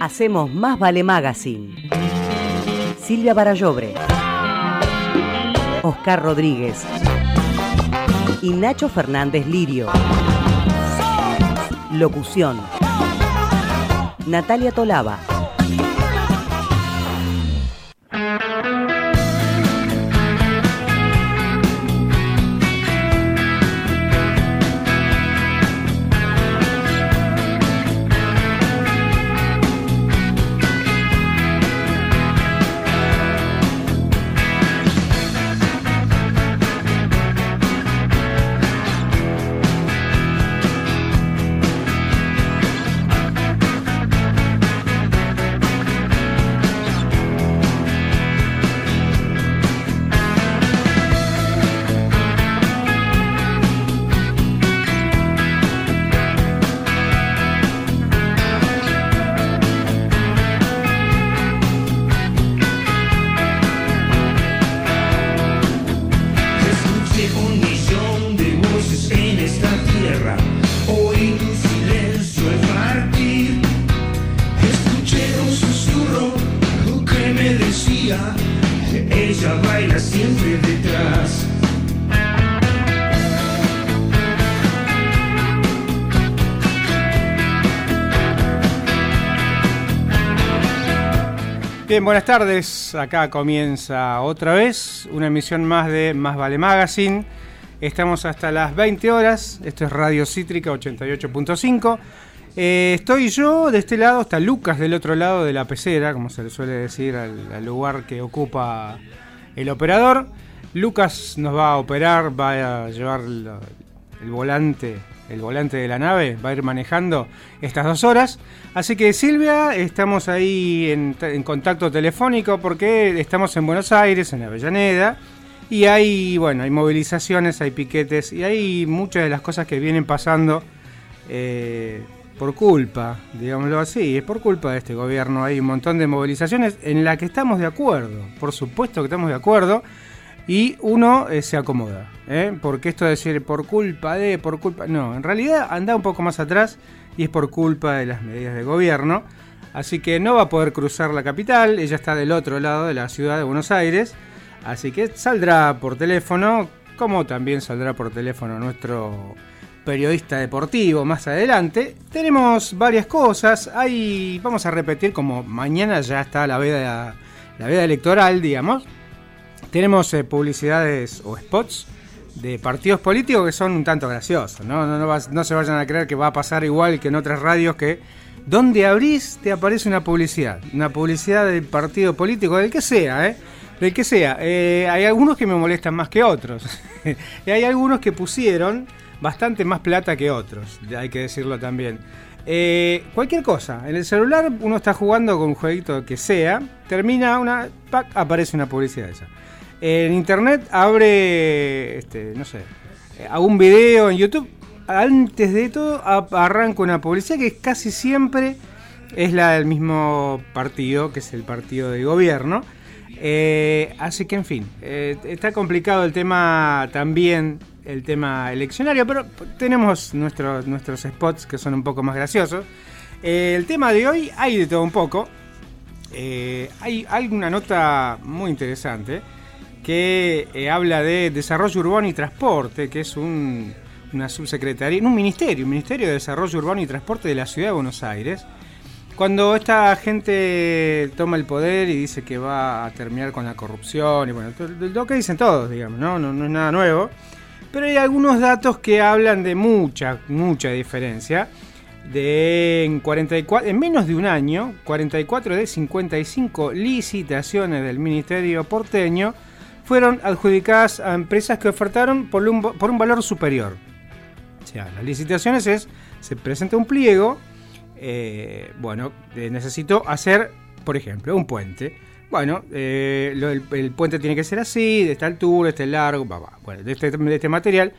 Hacemos Más Vale Magazine. Silvia Barallobre. Oscar Rodríguez. Y Nacho Fernández Lirio. Locución. Natalia Tolaba. Buenas tardes. Acá comienza otra vez una emisión más de Más Vale Magazine. Estamos hasta las 20 horas. Esto es Radio Cítrica 88.5. Eh, estoy yo de este lado, está Lucas del otro lado de la pecera, como se le suele decir al, lugar que ocupa el operador. Lucas nos va a operar, va a llevar el volante el volante de la nave, va a ir manejando estas dos horas. Así que Silvia, estamos ahí en, contacto telefónico porque estamos en Buenos Aires, en Avellaneda, y hay, bueno, hay movilizaciones, hay piquetes, y hay muchas de las cosas que vienen pasando eh, por culpa, digámoslo así, es por culpa de este gobierno. Hay un montón de movilizaciones en las que estamos de acuerdo, por supuesto que estamos de acuerdo y uno eh, se acomoda. ¿eh? Porque esto de decir por culpa de, por culpa. No, en realidad anda un poco más atrás y es por culpa de las medidas de gobierno. Así que no va a poder cruzar la capital, ella está del otro lado de la ciudad de Buenos Aires. Así que saldrá por teléfono, como también saldrá por teléfono nuestro periodista deportivo más adelante. Tenemos varias cosas. Ahí vamos a repetir como mañana ya está la veda, la veda electoral, digamos. Tenemos eh, publicidades o spots de partidos políticos que son un tanto graciosos. ¿no? No, se vayan a creer que va a pasar igual que en otras radios que donde abrís te aparece una publicidad. Una publicidad del partido político, del que sea, ¿eh? Del que sea. Eh, hay algunos que me molestan más que otros. y hay algunos que pusieron bastante más plata que otros, hay que decirlo también. Eh, cualquier cosa, en el celular uno está jugando con un jueguito que sea, termina una, ¡pac! aparece una publicidad esa. En internet abre, este, no sé, algún video en YouTube. Antes de todo arranca una publicidad que casi siempre es la del mismo partido, que es el partido de gobierno. Eh, así que, en fin, eh, está complicado el tema también, el tema eleccionario, pero tenemos nuestros, nuestros spots que son un poco más graciosos. Eh, el tema de hoy hay de todo un poco. hay, hay una nota muy interesante que eh, habla de desarrollo urbano y transporte, que es un, una subsecretaría, un ministerio, un ministerio de desarrollo urbano y transporte de la ciudad de Buenos Aires. Cuando esta gente toma el poder y dice que va a terminar con la corrupción, y bueno, lo que dicen todos, digamos, ¿no? No, no es nada nuevo. Pero hay algunos datos que hablan de mucha, mucha diferencia. De en, 44, en menos de un año, 44 de 55 licitaciones del Ministerio porteño fueron adjudicadas a empresas que ofertaron por un, por un valor superior. O las licitaciones es, se presenta un pliego, eh, bueno, eh, necesito hacer, por ejemplo, un puente. Bueno, eh, el, puente tiene que ser así, de esta altura, este largo, bueno, de este, de este material.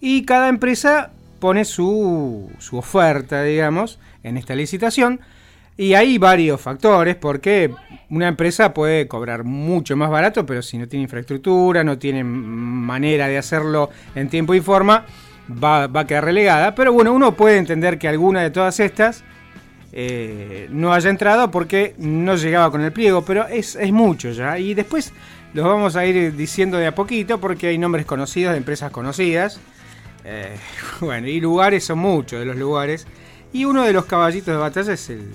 Y cada empresa pone su, su oferta, digamos, en esta licitación y hay varios factores, porque una empresa puede cobrar mucho más barato, pero si no tiene infraestructura, no tiene manera de hacerlo en tiempo y forma, va, a quedar relegada. Pero bueno, uno puede entender que alguna de todas estas eh, no haya entrado porque no llegaba con el pliego, pero es, es mucho ya. Y después los vamos a ir diciendo de a poquito porque hay nombres conocidos de empresas conocidas. Eh, bueno, y lugares son muchos de los lugares. Y uno de los caballitos de batalla es el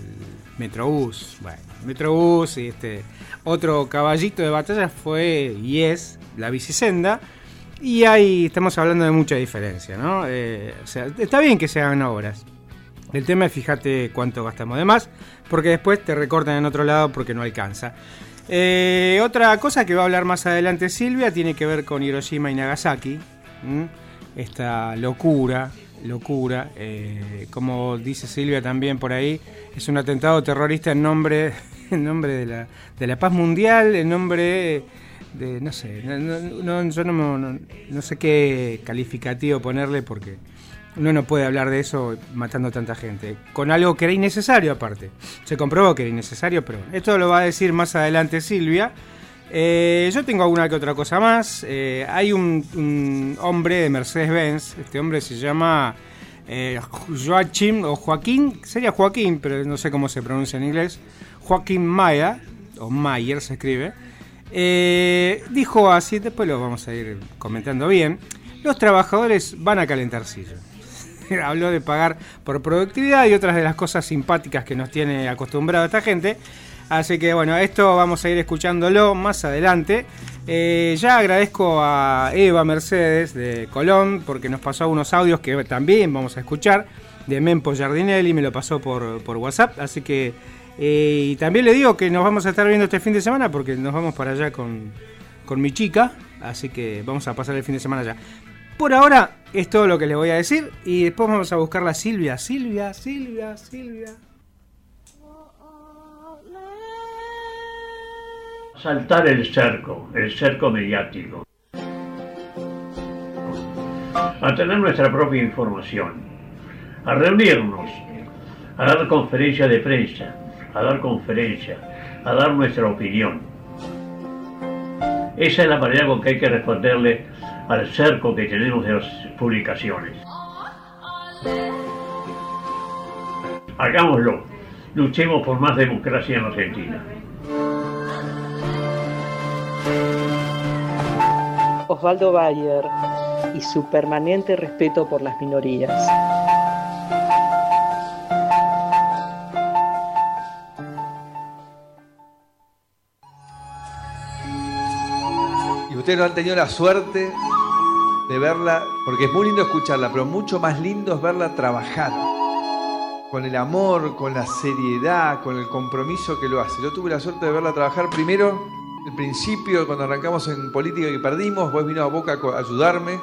Metrobús. Bueno, Metrobús y este otro caballito de batalla fue y es la bicisenda. Y ahí estamos hablando de mucha diferencia, ¿no? Eh, o sea, está bien que se hagan obras. El tema es fíjate cuánto gastamos de más, porque después te recortan en otro lado porque no alcanza. Eh, otra cosa que va a hablar más adelante Silvia tiene que ver con Hiroshima y Nagasaki. Esta locura, locura. Eh, como dice Silvia también por ahí, es un atentado terrorista en nombre, en nombre de, la, de la paz mundial, en nombre de, no sé, no, yo no, no sé qué calificativo ponerle porque uno no puede hablar de eso matando tanta gente. Con algo que era innecesario aparte. Se comprobó que era innecesario, pero esto lo va a decir más adelante Silvia. Eh, yo tengo alguna que otra cosa más. Eh, hay un, hombre de Mercedes-Benz. Este hombre se llama eh, Joachim o Joaquín. Sería Joaquín, pero no sé cómo se pronuncia en inglés. Joaquín Maya, o Mayer se escribe. dijo así, después lo vamos a ir comentando bien. Los trabajadores van a calentar sillas. habló de pagar por productividad y otras de las cosas simpáticas que nos tiene acostumbrado esta gente. Así que bueno, esto vamos a ir escuchándolo más adelante. Eh, ya agradezco a Eva Mercedes de Colón porque nos pasó unos audios que también vamos a escuchar de Mempo Giardinelli, me lo pasó por, por WhatsApp. Así que, eh, y también le digo que nos vamos a estar viendo este fin de semana porque nos vamos para allá con, con mi chica. Así que vamos a pasar el fin de semana allá. Por ahora es todo lo que les voy a decir y después vamos a buscar la Silvia, Silvia, Silvia, Silvia. Saltar el cerco, el cerco mediático. A tener nuestra propia información, a reunirnos, a dar conferencias de prensa, a dar conferencias, a dar nuestra opinión. Esa es la manera con que hay que responderle al cerco que tenemos de las publicaciones. Hagámoslo, luchemos por más democracia en Argentina. Osvaldo Bayer y su permanente respeto por las minorías. Y ustedes no han tenido la suerte de verla, porque es muy lindo escucharla, pero mucho más lindo es verla trabajar. Con el amor, con la seriedad, con el compromiso que lo hace. Yo tuve la suerte de verla trabajar primero, el principio, cuando arrancamos en política que perdimos, vos vino a Boca a ayudarme,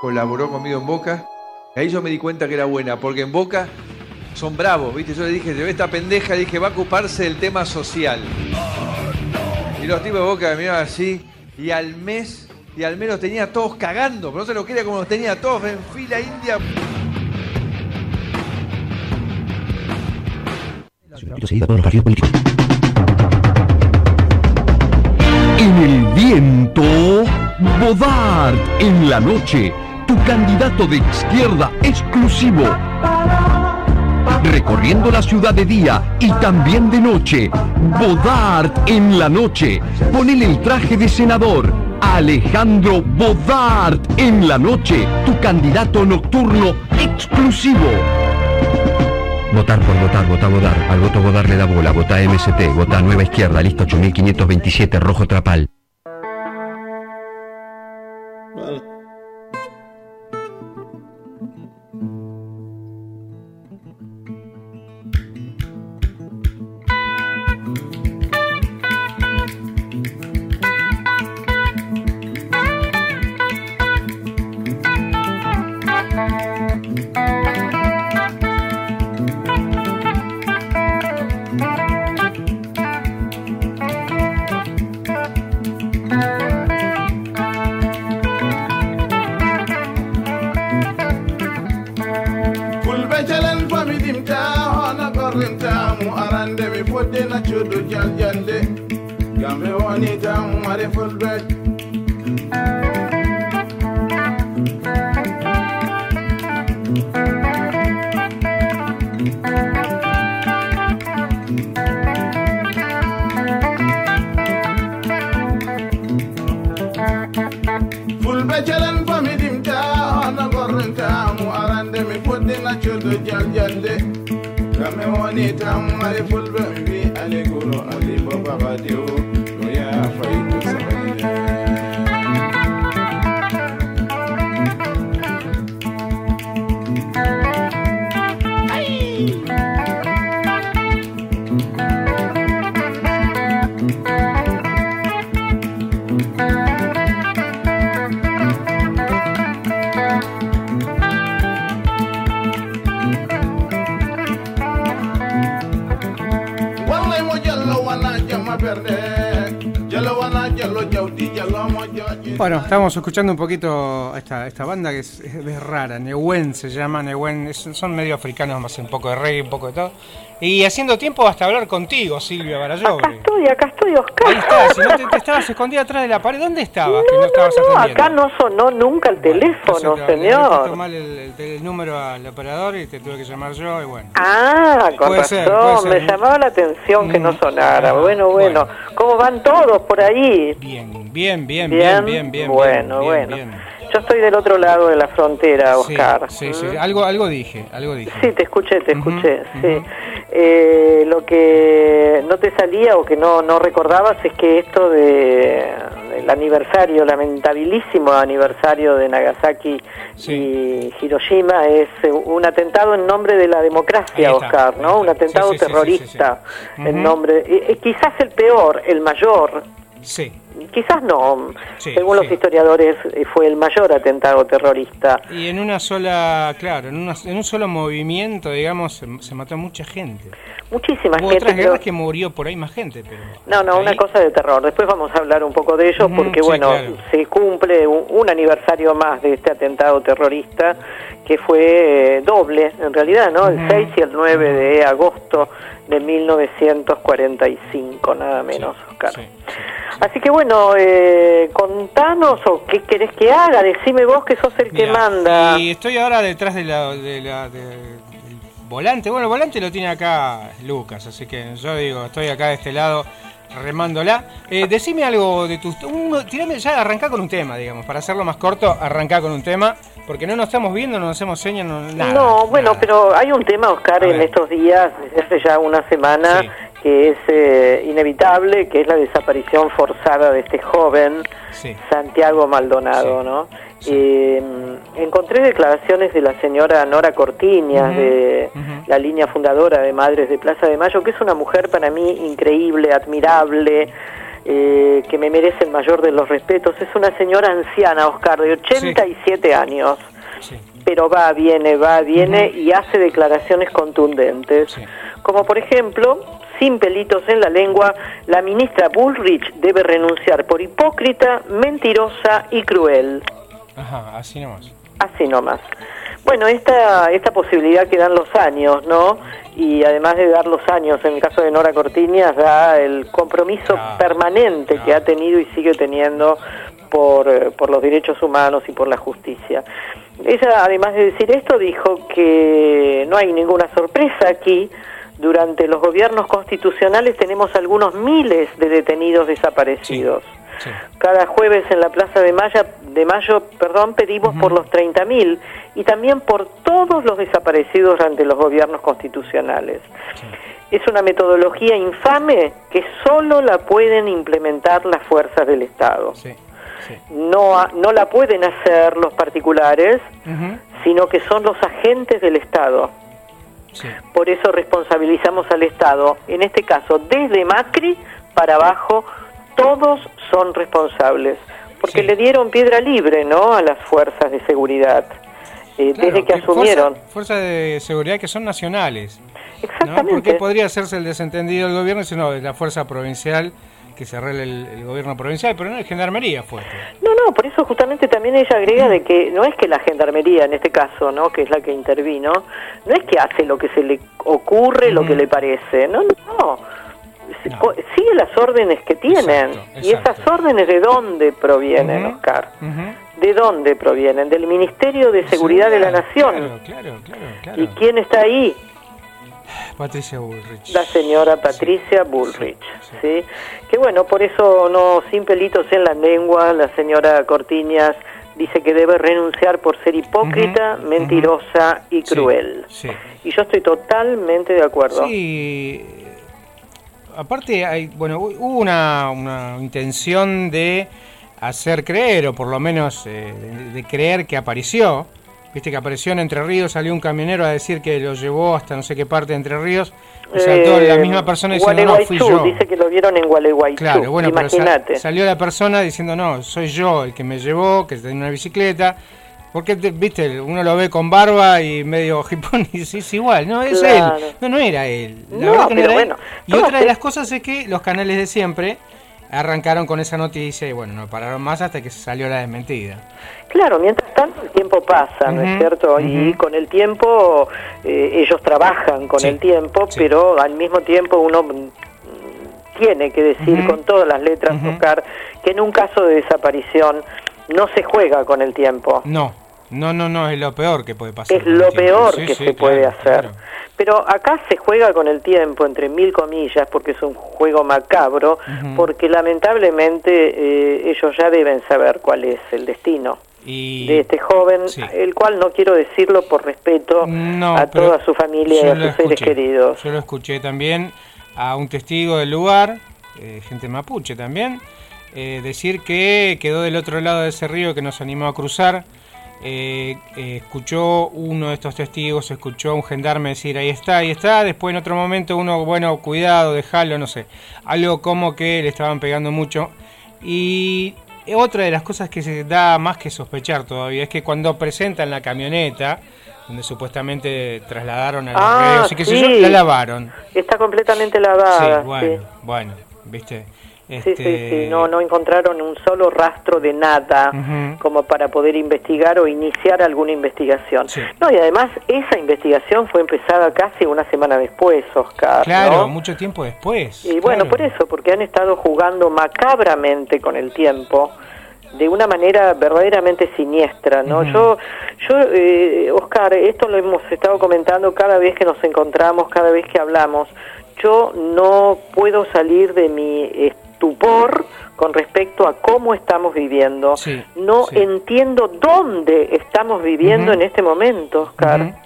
colaboró conmigo en Boca. Y ahí yo me di cuenta que era buena, porque en Boca son bravos, ¿viste? Yo le dije, yo esta pendeja, dije, va a ocuparse del tema social. Y los tipos de Boca me miraban así, y al mes y al menos tenía todos cagando, pero no se lo quería como los tenía todos en fila india. El viento, Bodart en la noche, tu candidato de izquierda exclusivo. Recorriendo la ciudad de día y también de noche, Bodart en la noche. Ponele el traje de senador Alejandro Bodart en la noche, tu candidato nocturno exclusivo. Votar por votar, vota Bodart. Al voto Bodart le da bola. Vota MST. Vota Nueva Izquierda. Lista 8527. Rojo Trapal. calal famidimta hono gorrimtamu arande mi fodde naccuɗo jaljande gam e woni tan mare fulɓe yalde kame woni tan mari fulɓe Bueno, estamos escuchando un poquito esta, esta banda que es, es- es rara, Newen se llama, es- son medio africanos, más un poco de reggae, un poco de todo. Y haciendo tiempo hasta hablar contigo, Silvia Acá Barayovri. estoy, acá estoy, Oscar. Ahí estás, si no te, te estabas escondida atrás de la pared, ¿dónde estabas? que no estabas no, atendiendo. acá no sonó nunca el teléfono, Entonces, te- le señor. mal el, el- el número al operador y te tuve que llamar yo y bueno. Ah, con Puede razón, ser, puede ser. me llamaba la atención que no Mm, sonara. ah, Bueno, bueno, bueno. ¿cómo van todos por ahí? Bien, bien, bien, bien, Bien, bien, bien. bueno, bien, bueno. bien. Yo estoy del otro lado de la frontera, Oscar. Sí, sí, ¿Mm? algo, algo dije, algo dije. Sí, te escuché, te escuché, sí. Eh, lo que no te salía o que no, no recordabas es que esto de el aniversario, lamentabilísimo aniversario de Nagasaki Sí. y Hiroshima es un atentado en nombre de la democracia, Oscar, ¿no? Un atentado Sí, sí, terrorista en nombre, eh, eh, quizás el peor, el mayor, Sí. Quizás no, Sí, según los historiadores eh, fue el mayor atentado terrorista. Y en una sola, claro, en, una- en un solo movimiento, digamos, se, se mató mucha gente. Muchísima Hubo gente. otras pero- guerras que murió por ahí más gente, pero... No, no, una cosa de terror. Después vamos a hablar un poco de ello porque, sí, bueno, claro. se cumple un, un aniversario más de este atentado terrorista que fue eh, doble, en realidad, ¿no? El Ujú. 6 y el 9 de agosto de 1945, nada menos, Oscar. Sí, Así que, bueno, eh, contanos o qué querés que haga. Decime vos que sos el que manda. Y estoy ahora detrás de la, de la- de- del volante. Bueno, el volante lo tiene acá Lucas, así que yo digo, estoy acá de este lado remándola. Eh, decime algo de tus... un- tirame ya, arrancá con un tema, digamos. Para hacerlo más corto, arrancá con un tema. Porque no nos estamos viendo, no nos hacemos señas, no, nada. no, bueno, nada. pero hay un tema, Oscar, en estos días, desde hace ya una semana, Sí. Que es eh, inevitable, que es la desaparición forzada de este joven, Sí. Santiago Maldonado, Sí. ¿no? Eh, encontré declaraciones de la señora Nora Cortiñas, de la línea fundadora de Madres de Plaza de Mayo, que es una mujer para mí increíble, admirable, eh, que me merece el mayor de los respetos. Es una señora anciana, Oscar, de 87 años Sí. Pero va, viene, va, viene y hace declaraciones contundentes. Sí. Como por ejemplo, sin pelitos en la lengua, la ministra Bullrich debe renunciar por hipócrita, mentirosa y cruel. Ajá, así nomás. Así nomás. Bueno, esta, esta posibilidad que dan los años, ¿no? Y además de dar los años, en el caso de Nora Cortiñas, da el compromiso Claro, permanente que ha tenido y sigue teniendo por, eh, por los derechos humanos y por la justicia. Ella, además de decir esto, dijo que no hay ninguna sorpresa aquí. Durante los gobiernos constitucionales tenemos algunos miles de detenidos desaparecidos. Sí. Cada jueves en la Plaza de Mayo, de Mayo perdón, pedimos por los 30.000 y también por todos los desaparecidos durante los gobiernos constitucionales. Es una metodología infame que solo la pueden implementar las fuerzas del Estado. Sí. No, ha- no la pueden hacer los particulares, sino que son los agentes del Estado. sí. Por eso responsabilizamos al Estado. En este caso, desde Macri para abajo, todos son responsables. Porque Sí. le dieron piedra libre, ¿no? A las fuerzas de seguridad. eh, Claro, desde que asumieron. Fuerzas de seguridad que son nacionales. ¿no? Exactamente. Porque podría hacerse el desentendido del gobierno, si no, de la fuerza provincial, que se arregle el, el gobierno provincial, pero no es gendarmería fuerte. No, no, por eso justamente también ella agrega de que no es que la gendarmería, en este caso, ¿no? Que es la que intervino, no es que hace lo que se le ocurre, lo que le parece. No, no. No. Sigue las órdenes que tienen. Exacto, ¿Y esas órdenes de dónde provienen, Oscar? ¿De dónde provienen? Del Ministerio de Seguridad de la Nación. Claro. claro. ¿Y quién está ahí? Patricia Bullrich. La señora Patricia Bullrich, sí. sí. Que bueno, por eso no, sin pelitos en la lengua, la señora Cortiñas dice que debe renunciar por ser hipócrita, mentirosa y cruel. sí. Y yo estoy totalmente de acuerdo. Sí. Aparte, hay, bueno, hu- hubo una, una intención de hacer creer, o por lo menos eh, de, de creer que apareció. Viste que apareció en Entre Ríos, salió un camionero a decir que lo llevó hasta no sé qué parte de Entre Ríos. Saltó la Eh, misma persona diciendo, no, fui yo. dice que lo vieron en Gualeguaychú. Claro, bueno, pero sal- imagínate. salió la persona diciendo, no, soy yo el que me llevó, que tenía una bicicleta. Porque, te- viste, uno lo ve con barba y medio hipón y dice, es igual, no, es Claro. él. No, no era él. La No, verdad que no pero era él. bueno, Y otra de las cosas es que los canales de siempre arrancaron con esa noticia y bueno, no pararon más hasta que salió la desmentida. Claro, mientras tanto el tiempo pasa, ¿no es cierto? Y con el tiempo eh, ellos trabajan con Sí, el tiempo, sí. pero al mismo tiempo uno mm, tiene que decir con todas las letras. Oscar, que en un caso de desaparición no se juega con el tiempo. No, no, no, no, es lo peor que puede pasar. Es lo peor Sí, que sí, se puede hacer. claro. Pero acá se juega con el tiempo, entre mil comillas, porque es un juego macabro, porque lamentablemente eh, ellos ya deben saber cuál es el destino Y de este joven, Sí. el cual no quiero decirlo por respeto No, a toda su familia y a sus seres queridos. Yo lo escuché también a un testigo del lugar, eh, gente mapuche también, eh, decir que quedó del otro lado de ese río que nos animó a cruzar. Eh, escuchó uno de estos testigos, escuchó a un gendarme decir ahí está, ahí está. Después en otro momento uno, bueno, cuidado, dejalo, no sé. Algo como que le estaban pegando mucho. Y otra de las cosas que se da más que sospechar todavía es que cuando presentan la camioneta, donde supuestamente trasladaron a los Ah, reos y qué sé sí. yo, la lavaron. Está completamente Sí, lavada. bueno, sí. bueno, viste. Sí, Este, sí, sí, no, no encontraron un solo rastro de nada como para poder investigar o iniciar alguna investigación. Sí. No, y además esa investigación fue empezada casi una semana después, Oscar. Claro, ¿no? mucho tiempo después. Y bueno, por eso, porque han estado jugando macabramente con el tiempo de una manera verdaderamente siniestra, ¿no? Yo, yo, eh, Oscar, esto lo hemos estado comentando cada vez que nos encontramos, cada vez que hablamos. Yo no puedo salir de mi estupor con respecto a cómo estamos viviendo. Sí, no sí. entiendo dónde estamos viviendo en este momento, Oscar.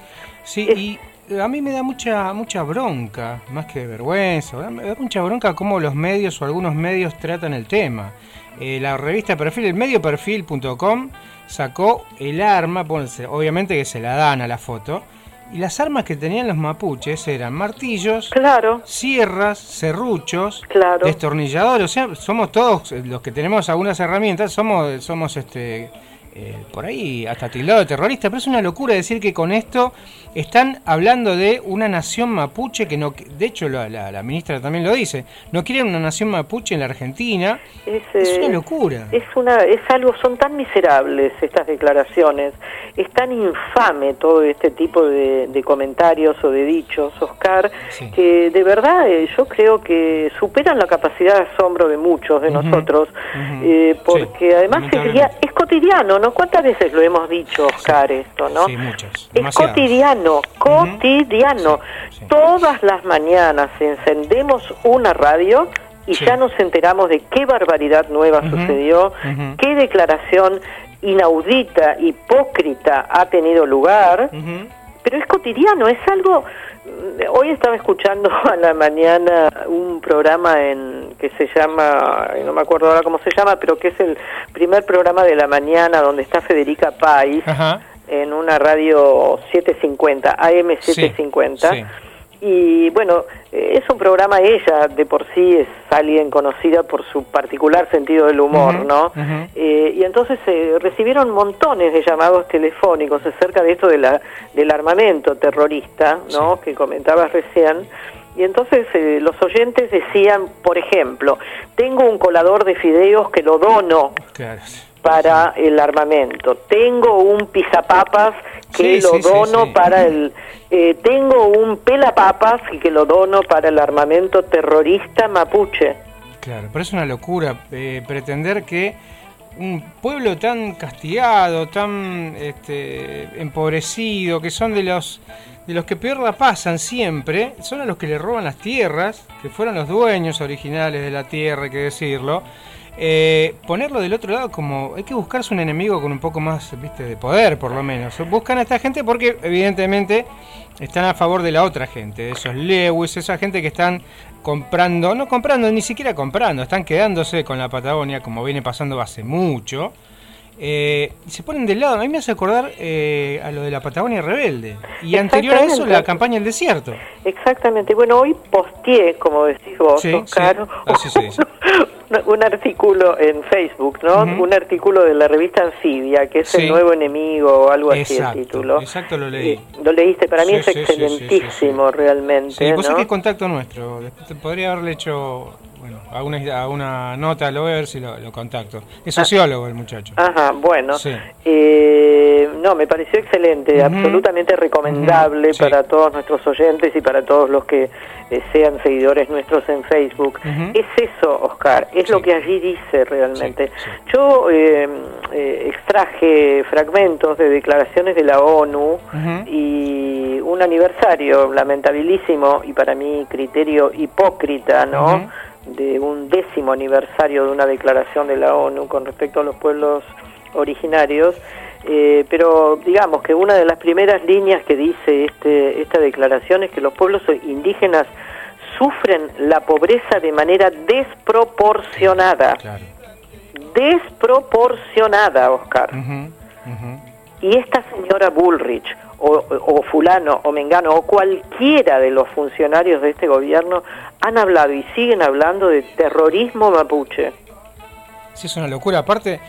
Sí, y a mí me da mucha mucha bronca, más que vergüenza, me da mucha bronca cómo los medios o algunos medios tratan el tema. Eh, la revista Perfil, el medioperfil.com, sacó el arma, obviamente que se la dan a la foto, y las armas que tenían los mapuches eran martillos, Claro, sierras, serruchos, Claro. destornilladores, o sea, somos todos los que tenemos algunas herramientas, somos, somos este eh, por ahí hasta tildado de terrorista, pero es una locura decir que con esto están hablando de una nación mapuche que no, de hecho la, la- la ministra también lo dice, no quieren una nación mapuche en la Argentina, es, es eh, una locura. Es una, es algo, son tan miserables estas declaraciones, es tan infame todo este tipo de, de comentarios o de dichos, Oscar, Sí. que de verdad eh, yo creo que superan la capacidad de asombro de muchos de nosotros, eh, Sí, porque además es, es cotidiano, ¿no? ¿Cuántas veces lo hemos dicho, Oscar, esto, no? Sí, muchas, Es cotidiano, cotidiano. Sí, sí. Todas las mañanas encendemos una radio y ya nos enteramos de qué barbaridad nueva sucedió, qué declaración inaudita, hipócrita ha tenido lugar, pero es cotidiano, es algo... Hoy estaba escuchando a la mañana un programa en que se llama, no me acuerdo ahora cómo se llama, pero que es el primer programa de la mañana donde está Federica Pais Ajá. en una radio 750, AM Sí, 750. sí. Y bueno, es un programa, ella de por sí es alguien conocida por su particular sentido del humor, ¿no? Eh, y entonces eh, recibieron montones de llamados telefónicos acerca de esto de la, del armamento terrorista, ¿no? Que comentabas recién. Y entonces eh, los oyentes decían, por ejemplo, tengo un colador de fideos que lo dono Claro. Para el armamento. Tengo un pizapapas que Sí, lo sí, dono sí. para el... eh, tengo un pelapapas que lo dono para el armamento terrorista mapuche. Claro, pero es una locura eh, pretender que un pueblo tan castigado, tan este, empobrecido, que son de los de los que peor la pasan siempre, son a los que le roban las tierras, que fueron los dueños originales de la tierra, hay que decirlo, eh, ponerlo del otro lado como hay que buscarse un enemigo con un poco más viste de poder por lo menos. Buscan a esta gente porque evidentemente están a favor de la otra gente esos Lewis esa gente que están comprando no comprando ni siquiera comprando están quedándose con la Patagonia como viene pasando hace mucho eh, y se ponen del lado. A mí me hace acordar eh, a lo de la Patagonia Rebelde. Y anterior a eso, la campaña del desierto. Exactamente. Bueno, hoy posteé, como decís vos, Sí, Oscar, sí. Así se dice. un, un artículo en Facebook, ¿no? Un artículo de la revista Anfibia, que es el nuevo enemigo o algo así el título. exacto, lo leí. Eh, lo leíste, para mí es excelentísimo realmente. Sí, vos ¿no? sabés que es contacto nuestro. Podría haberle hecho bueno, a una, a una nota, lo voy a ver si lo, lo contacto. Es sociólogo el muchacho. Ajá, bueno. Sí. Eh, no, me pareció excelente, absolutamente recomendable sí. para todos nuestros oyentes y para todos los que eh, sean seguidores nuestros en Facebook. Es eso, Oscar, es Sí. lo que allí dice realmente. Yo eh, eh, extraje fragmentos de declaraciones de la ONU y un aniversario lamentabilísimo y para mi criterio hipócrita, ¿no? De un décimo aniversario de una declaración de la ONU con respecto a los pueblos originarios. Eh, pero digamos que una de las primeras líneas que dice este, esta declaración es que los pueblos indígenas sufren la pobreza de manera desproporcionada. Claro. Desproporcionada, Oscar. Y esta señora Bullrich, o, o fulano, o mengano, o cualquiera de los funcionarios de este gobierno, han hablado y siguen hablando de terrorismo mapuche. Sí, es una locura. Aparte,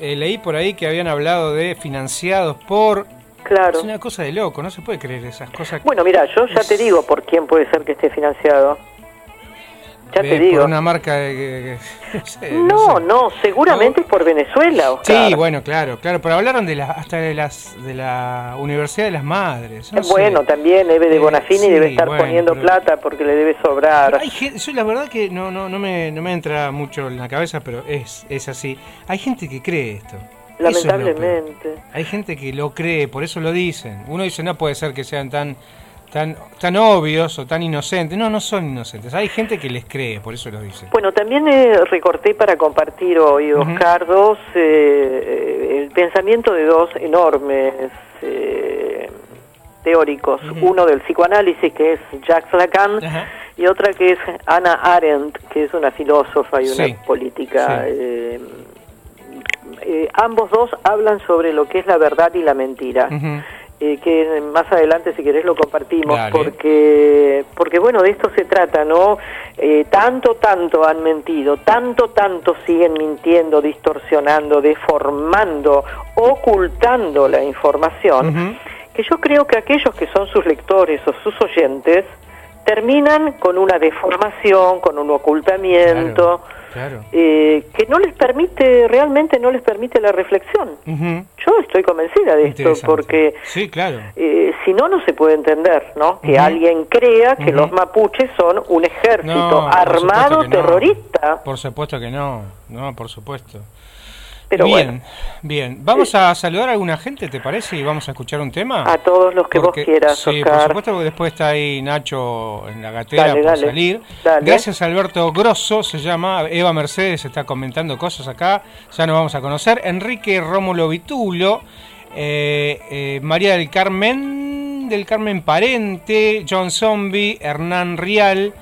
eh, leí por ahí que habían hablado de financiados por... Claro. Es una cosa de loco, no se puede creer esas cosas. Bueno, mira, yo ya te digo por quién puede ser que esté financiado. Ya de- te digo. Por una marca de... que- que- no sé, No, sé. no, seguramente es por Venezuela, Oscar. Sí, bueno, claro, claro, pero hablaron de la, hasta de las de la Universidad de las Madres. no sé. Bueno, también Eve de Eh, Bonafini sí, debe estar bueno, poniendo pero- plata porque le debe sobrar. Hay gente, yo la verdad que no, no, no, me, no me entra mucho en la cabeza, pero es, es así. Hay gente que cree esto. Es. Lamentablemente. Hay gente que lo cree, por eso lo dicen. Uno dice, no puede ser que sean tan, tan, tan obvios o tan inocentes. No, no son inocentes. Hay gente que les cree, por eso lo dicen. Bueno, también eh, recorté para compartir hoy. Oscar, dos, eh, eh, el pensamiento de dos enormes eh, teóricos. Uno del psicoanálisis, que es Jacques Lacan, y otra que es Hannah Arendt, que es una filósofa y una Sí. política. Sí. eh, eh, ambos dos hablan sobre lo que es la verdad y la mentira. Eh, que más adelante si querés lo compartimos Dale. porque porque bueno de esto se trata no Eh, tanto tanto han mentido tanto tanto siguen mintiendo distorsionando deformando ocultando la información que yo creo que aquellos que son sus lectores o sus oyentes terminan con una deformación con un ocultamiento Claro. Eh, que no les permite realmente no les permite la reflexión Ujú. yo estoy convencida de esto porque Sí, claro. eh, si no, no se puede entender, ¿no? Que alguien crea que los mapuches son un ejército No, armado no. terrorista. Por supuesto que no. No, por supuesto. Pero bien, bueno, bien. Vamos a saludar a alguna gente, ¿te parece? Y vamos a escuchar un tema. a todos los que Porque- vos quieras, Sí, por supuesto, porque después está ahí Nacho en la gatera Dale, por dale, salir. dale. Gracias Alberto Grosso, se llama. Eva Mercedes está comentando cosas acá, ya nos vamos a conocer. Enrique Rómulo Vitulo, eh, eh, María del Carmen, del Carmen Parente, John Zombie, Hernán Rial,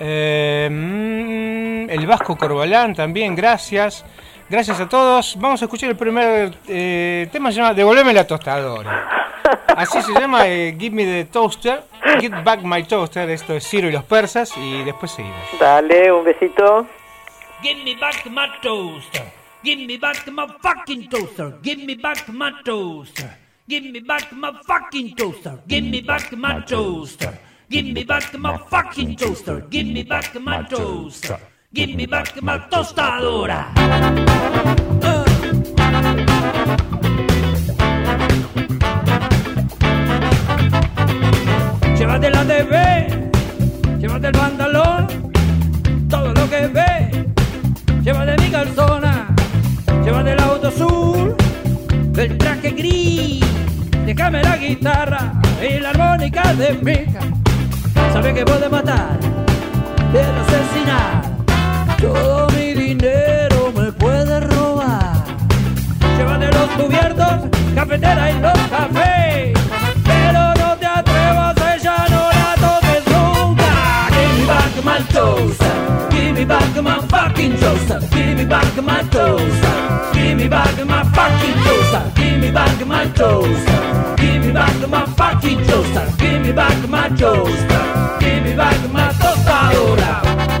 eh, mm, el Vasco Corbalán también, gracias. Gracias a todos. Vamos a escuchar el primer eh, tema, se llama Devolveme la tostadora. Así se llama eh, Give Me the Toaster, Get Back My Toaster, esto es Ciro y los persas, y después seguimos. Dale, un besito. Give me back my toaster. Give me back my fucking toaster. Give me back my toaster. Give me back my fucking toaster. Give me back my toaster. Give me back my fucking toaster. Give me back my toaster. Give me back my tostadora. Llévate la TV, llévate el pantalón, todo lo que ve, llévate mi calzona, llévate el auto azul, el traje gris, déjame la guitarra y la armónica de mica. Sabe que puede matar, quiero asesinar, todo mi dinero me puede robar. Llévate los cubiertos, cafetera y los cafés. Pero no te atrevas, ella no la toques nunca. Give me back my toaster. Give me back my fucking toaster. Give me back my toaster. Give me back my fucking toaster. Give me back my toaster. Give me back my fucking toaster. Give me back my toaster. Give me back my tostadora.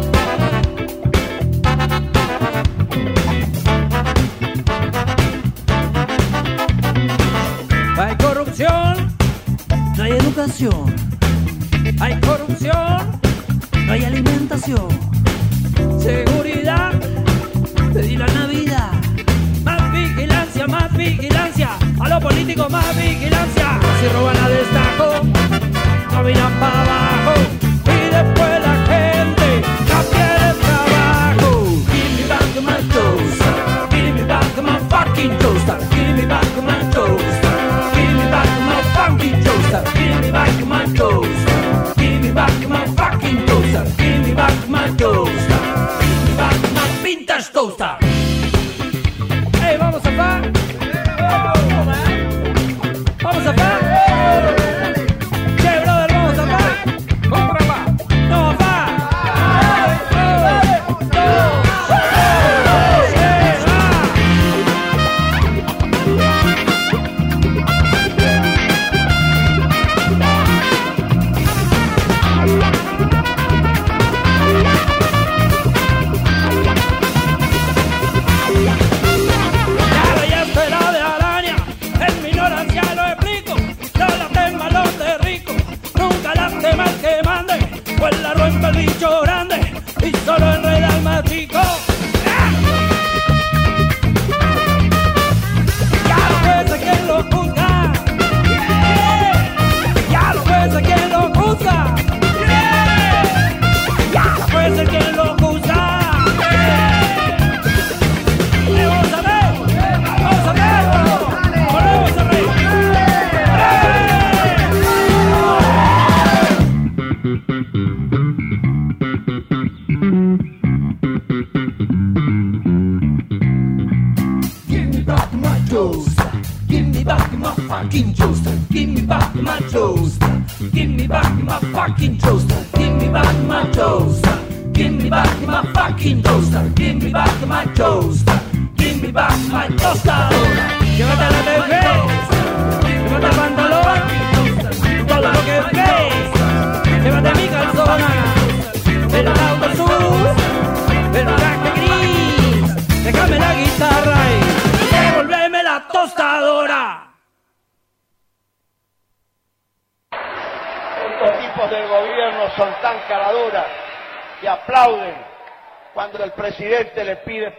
Hay corrupción, no hay alimentación. Seguridad, pedí la Navidad. Más vigilancia, más vigilancia. A los políticos más vigilancia. Si roban a destajo, no miran para abajo. Y después la gente no quiere trabajo. Give me back my toaster. Give me back my fucking toaster. Give me back my toaster. Give me back my funky toaster. Give me back my toaster. Give me back my fucking toaster. Give me back my toaster. Give me back my vintage toaster.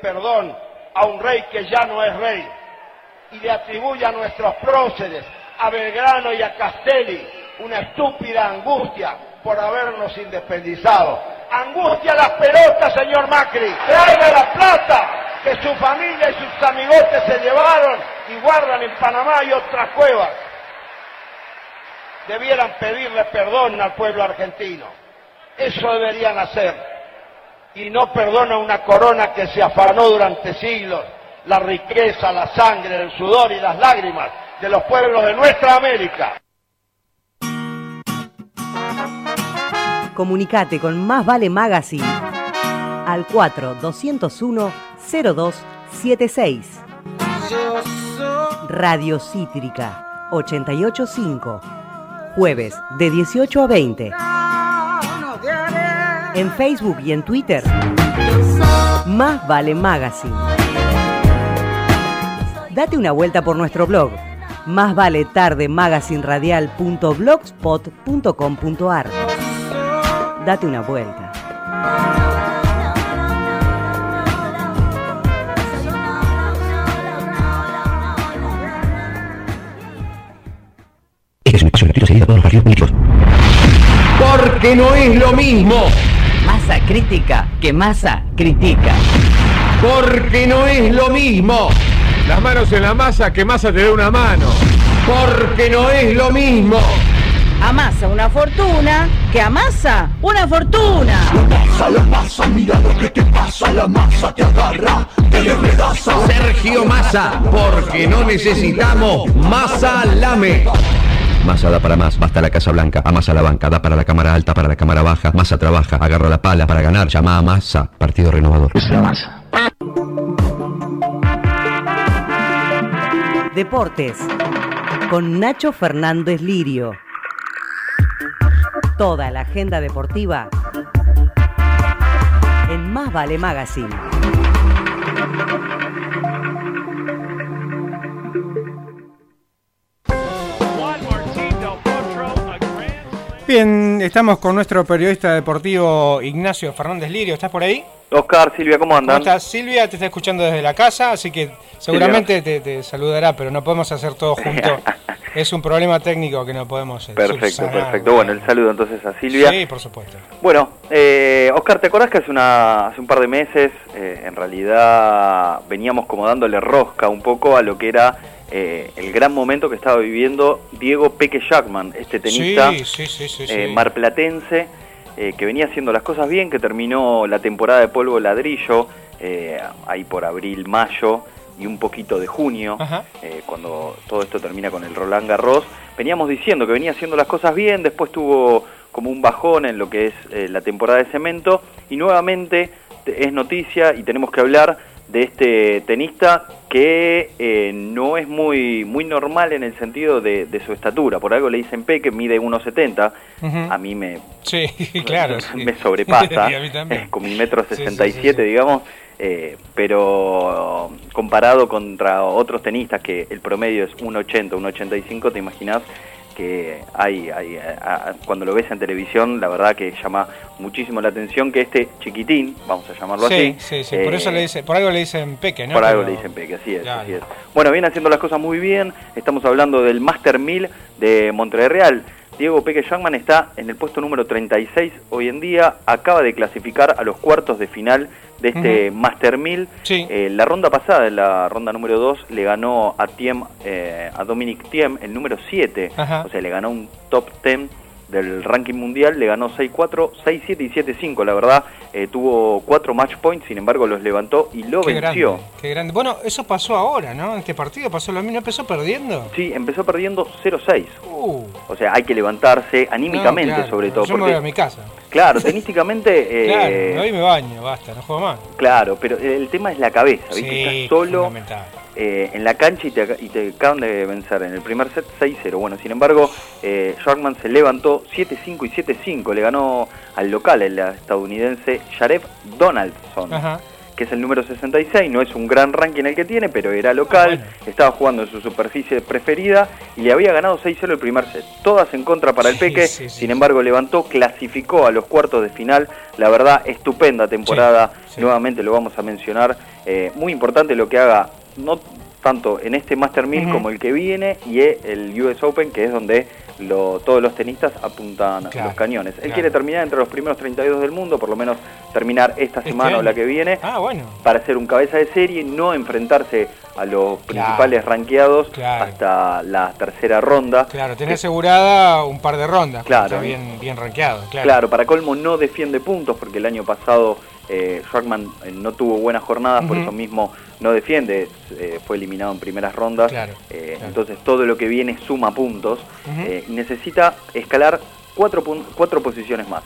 Perdón a un rey que ya no es rey y le atribuye a nuestros próceres, a Belgrano y a Castelli, una estúpida angustia por habernos independizado. Angustia las pelotas, señor Macri. Traiga la plata que su familia y sus amigotes se llevaron y guardan en Panamá y otras cuevas debieran pedirle perdón al pueblo argentino. Eso deberían hacer. Y no perdona una corona que se afanó durante siglos la riqueza, la sangre, el sudor y las lágrimas de los pueblos de nuestra América. Comunicate con Más Vale Magazine al 4201-0276. Radio Cítrica 885. Jueves de 18 a 20. En Facebook y en Twitter. Más Vale Magazine. Date una vuelta por nuestro blog. Más vale tarde magazineradial.blogspot.com.ar. Date una vuelta. Este es un espacio gratuito a todos los partidos políticos. Porque no es lo mismo. Masa crítica que masa critica. Porque no es lo mismo. Las manos en la masa, que masa te dé una mano. Porque no es lo mismo. Amasa una fortuna que amasa una fortuna. Pasa la masa, mira lo que te pasa, la masa te agarra, te despedaza. Sergio Massa, porque no necesitamos Massa Lame. Massa da para más, basta la Casa Blanca, amasa la banca, da para la Cámara Alta, para la Cámara Baja, Massa trabaja, agarra la pala para ganar, llama a Massa, Partido Renovador. Es la masa. Deportes con Nacho Fernández Lirio. Toda la agenda deportiva en Más Vale Magazine. Bien, estamos con nuestro periodista deportivo Ignacio Fernández Lirio. ¿Estás por ahí? Oscar, Silvia, ¿cómo andan? ¿Cómo estás? Silvia te está escuchando desde la casa, así que seguramente te, te saludará, pero no podemos hacer todo junto. es un problema técnico que no podemos eh, Perfecto, subsanar. perfecto. Bueno, el saludo entonces a Silvia. Sí, por supuesto. Bueno, eh, Oscar, ¿te acordás que hace, una, hace un par de meses eh, en realidad veníamos como dándole rosca un poco a lo que era eh, el gran momento que estaba viviendo Diego Peque Jackman, este tenista Sí, sí, sí, sí, sí. eh, marplatense eh, que venía haciendo las cosas bien, que terminó la temporada de polvo ladrillo eh, ahí por abril, mayo y un poquito de junio, eh, cuando todo esto termina con el Roland Garros. Veníamos diciendo que venía haciendo las cosas bien, después tuvo como un bajón en lo que es la temporada de cemento y nuevamente te- es noticia y tenemos que hablar de este tenista que eh, no es muy muy normal en el sentido de, de su estatura. Por algo le dicen Peque, mide 1,70. Ujú. A mí me, Sí, claro. sí. me sobrepasa, Y a mí también. eh, con mi metro Sí, sí, 67, sí, sí. digamos, eh, pero comparado contra otros tenistas que el promedio es 1,80, 1,85, te imaginas que hay, hay a- a- cuando lo ves en televisión, la verdad que llama muchísimo la atención que este chiquitín, vamos a llamarlo Sí, así, sí, sí, por eh, eso le dice, por algo le dicen Peque, ¿no? por algo Pero- le dicen Peque, así es, Claro. así es. Bueno, viene haciendo las cosas muy bien. Estamos hablando del Master 1000 de Montreal. Diego Peque Jackman está en el puesto número 36 hoy en día. Acaba de clasificar a los cuartos de final de este. Master 1000. Eh, la ronda pasada, en la ronda número 2, le ganó a Thiem, eh, a Dominic Thiem, el número 7. Ajá. O sea, le ganó un top 10 del ranking mundial, le ganó 6-4, 6-7 y 7-5. La verdad, eh, tuvo 4 match points, sin embargo, los levantó y lo Qué venció. grande, qué grande. Bueno, eso pasó ahora, ¿no? En este partido pasó lo mismo, ¿no empezó perdiendo. Sí, empezó perdiendo 0-6. Uh, O sea, hay que levantarse anímicamente, no, claro, sobre todo. Yo me porque, voy a mi casa. Claro, tenísticamente. Claro, eh, me voy y me baño, basta, no juego más. Claro, pero el tema es la cabeza, ¿viste? Sí, Estás solo. Eh, en la cancha y te, y te acaban de vencer en el primer set 6-0. Bueno, sin embargo, eh, Sharkman se levantó 7-5 y 7-5. Le ganó al local, el estadounidense Jared Donaldson. Ajá. que es el número 66, no es un gran ranking el que tiene, pero era local, estaba jugando en su superficie preferida y le había ganado 6-0 el primer set. Todas en contra para el Sí, Peque, sí, sí. sin embargo levantó, clasificó a los cuartos de final, la verdad estupenda temporada, nuevamente lo vamos a mencionar, eh, muy importante lo que haga, no tanto en este Master 1000 Ujú. como el que viene y el US Open, que es donde lo- todos los tenistas apuntan Claro, los cañones. Él claro. quiere terminar entre los primeros 32 del mundo, por lo menos terminar esta Este semana o la que viene Ah, bueno. para ser un cabeza de serie, no enfrentarse a los principales ranqueados claro. hasta la tercera ronda. Claro, tenés asegurada un par de rondas. Claro. Bien, bien claro. Claro. para colmo no defiende puntos porque el año pasado eh, eh, no tuvo buenas jornadas, por eso mismo no defiende, eh, fue eliminado en primeras rondas. Claro, Eh, claro. Entonces todo lo que viene suma puntos necesita escalar cuatro, cuatro posiciones más.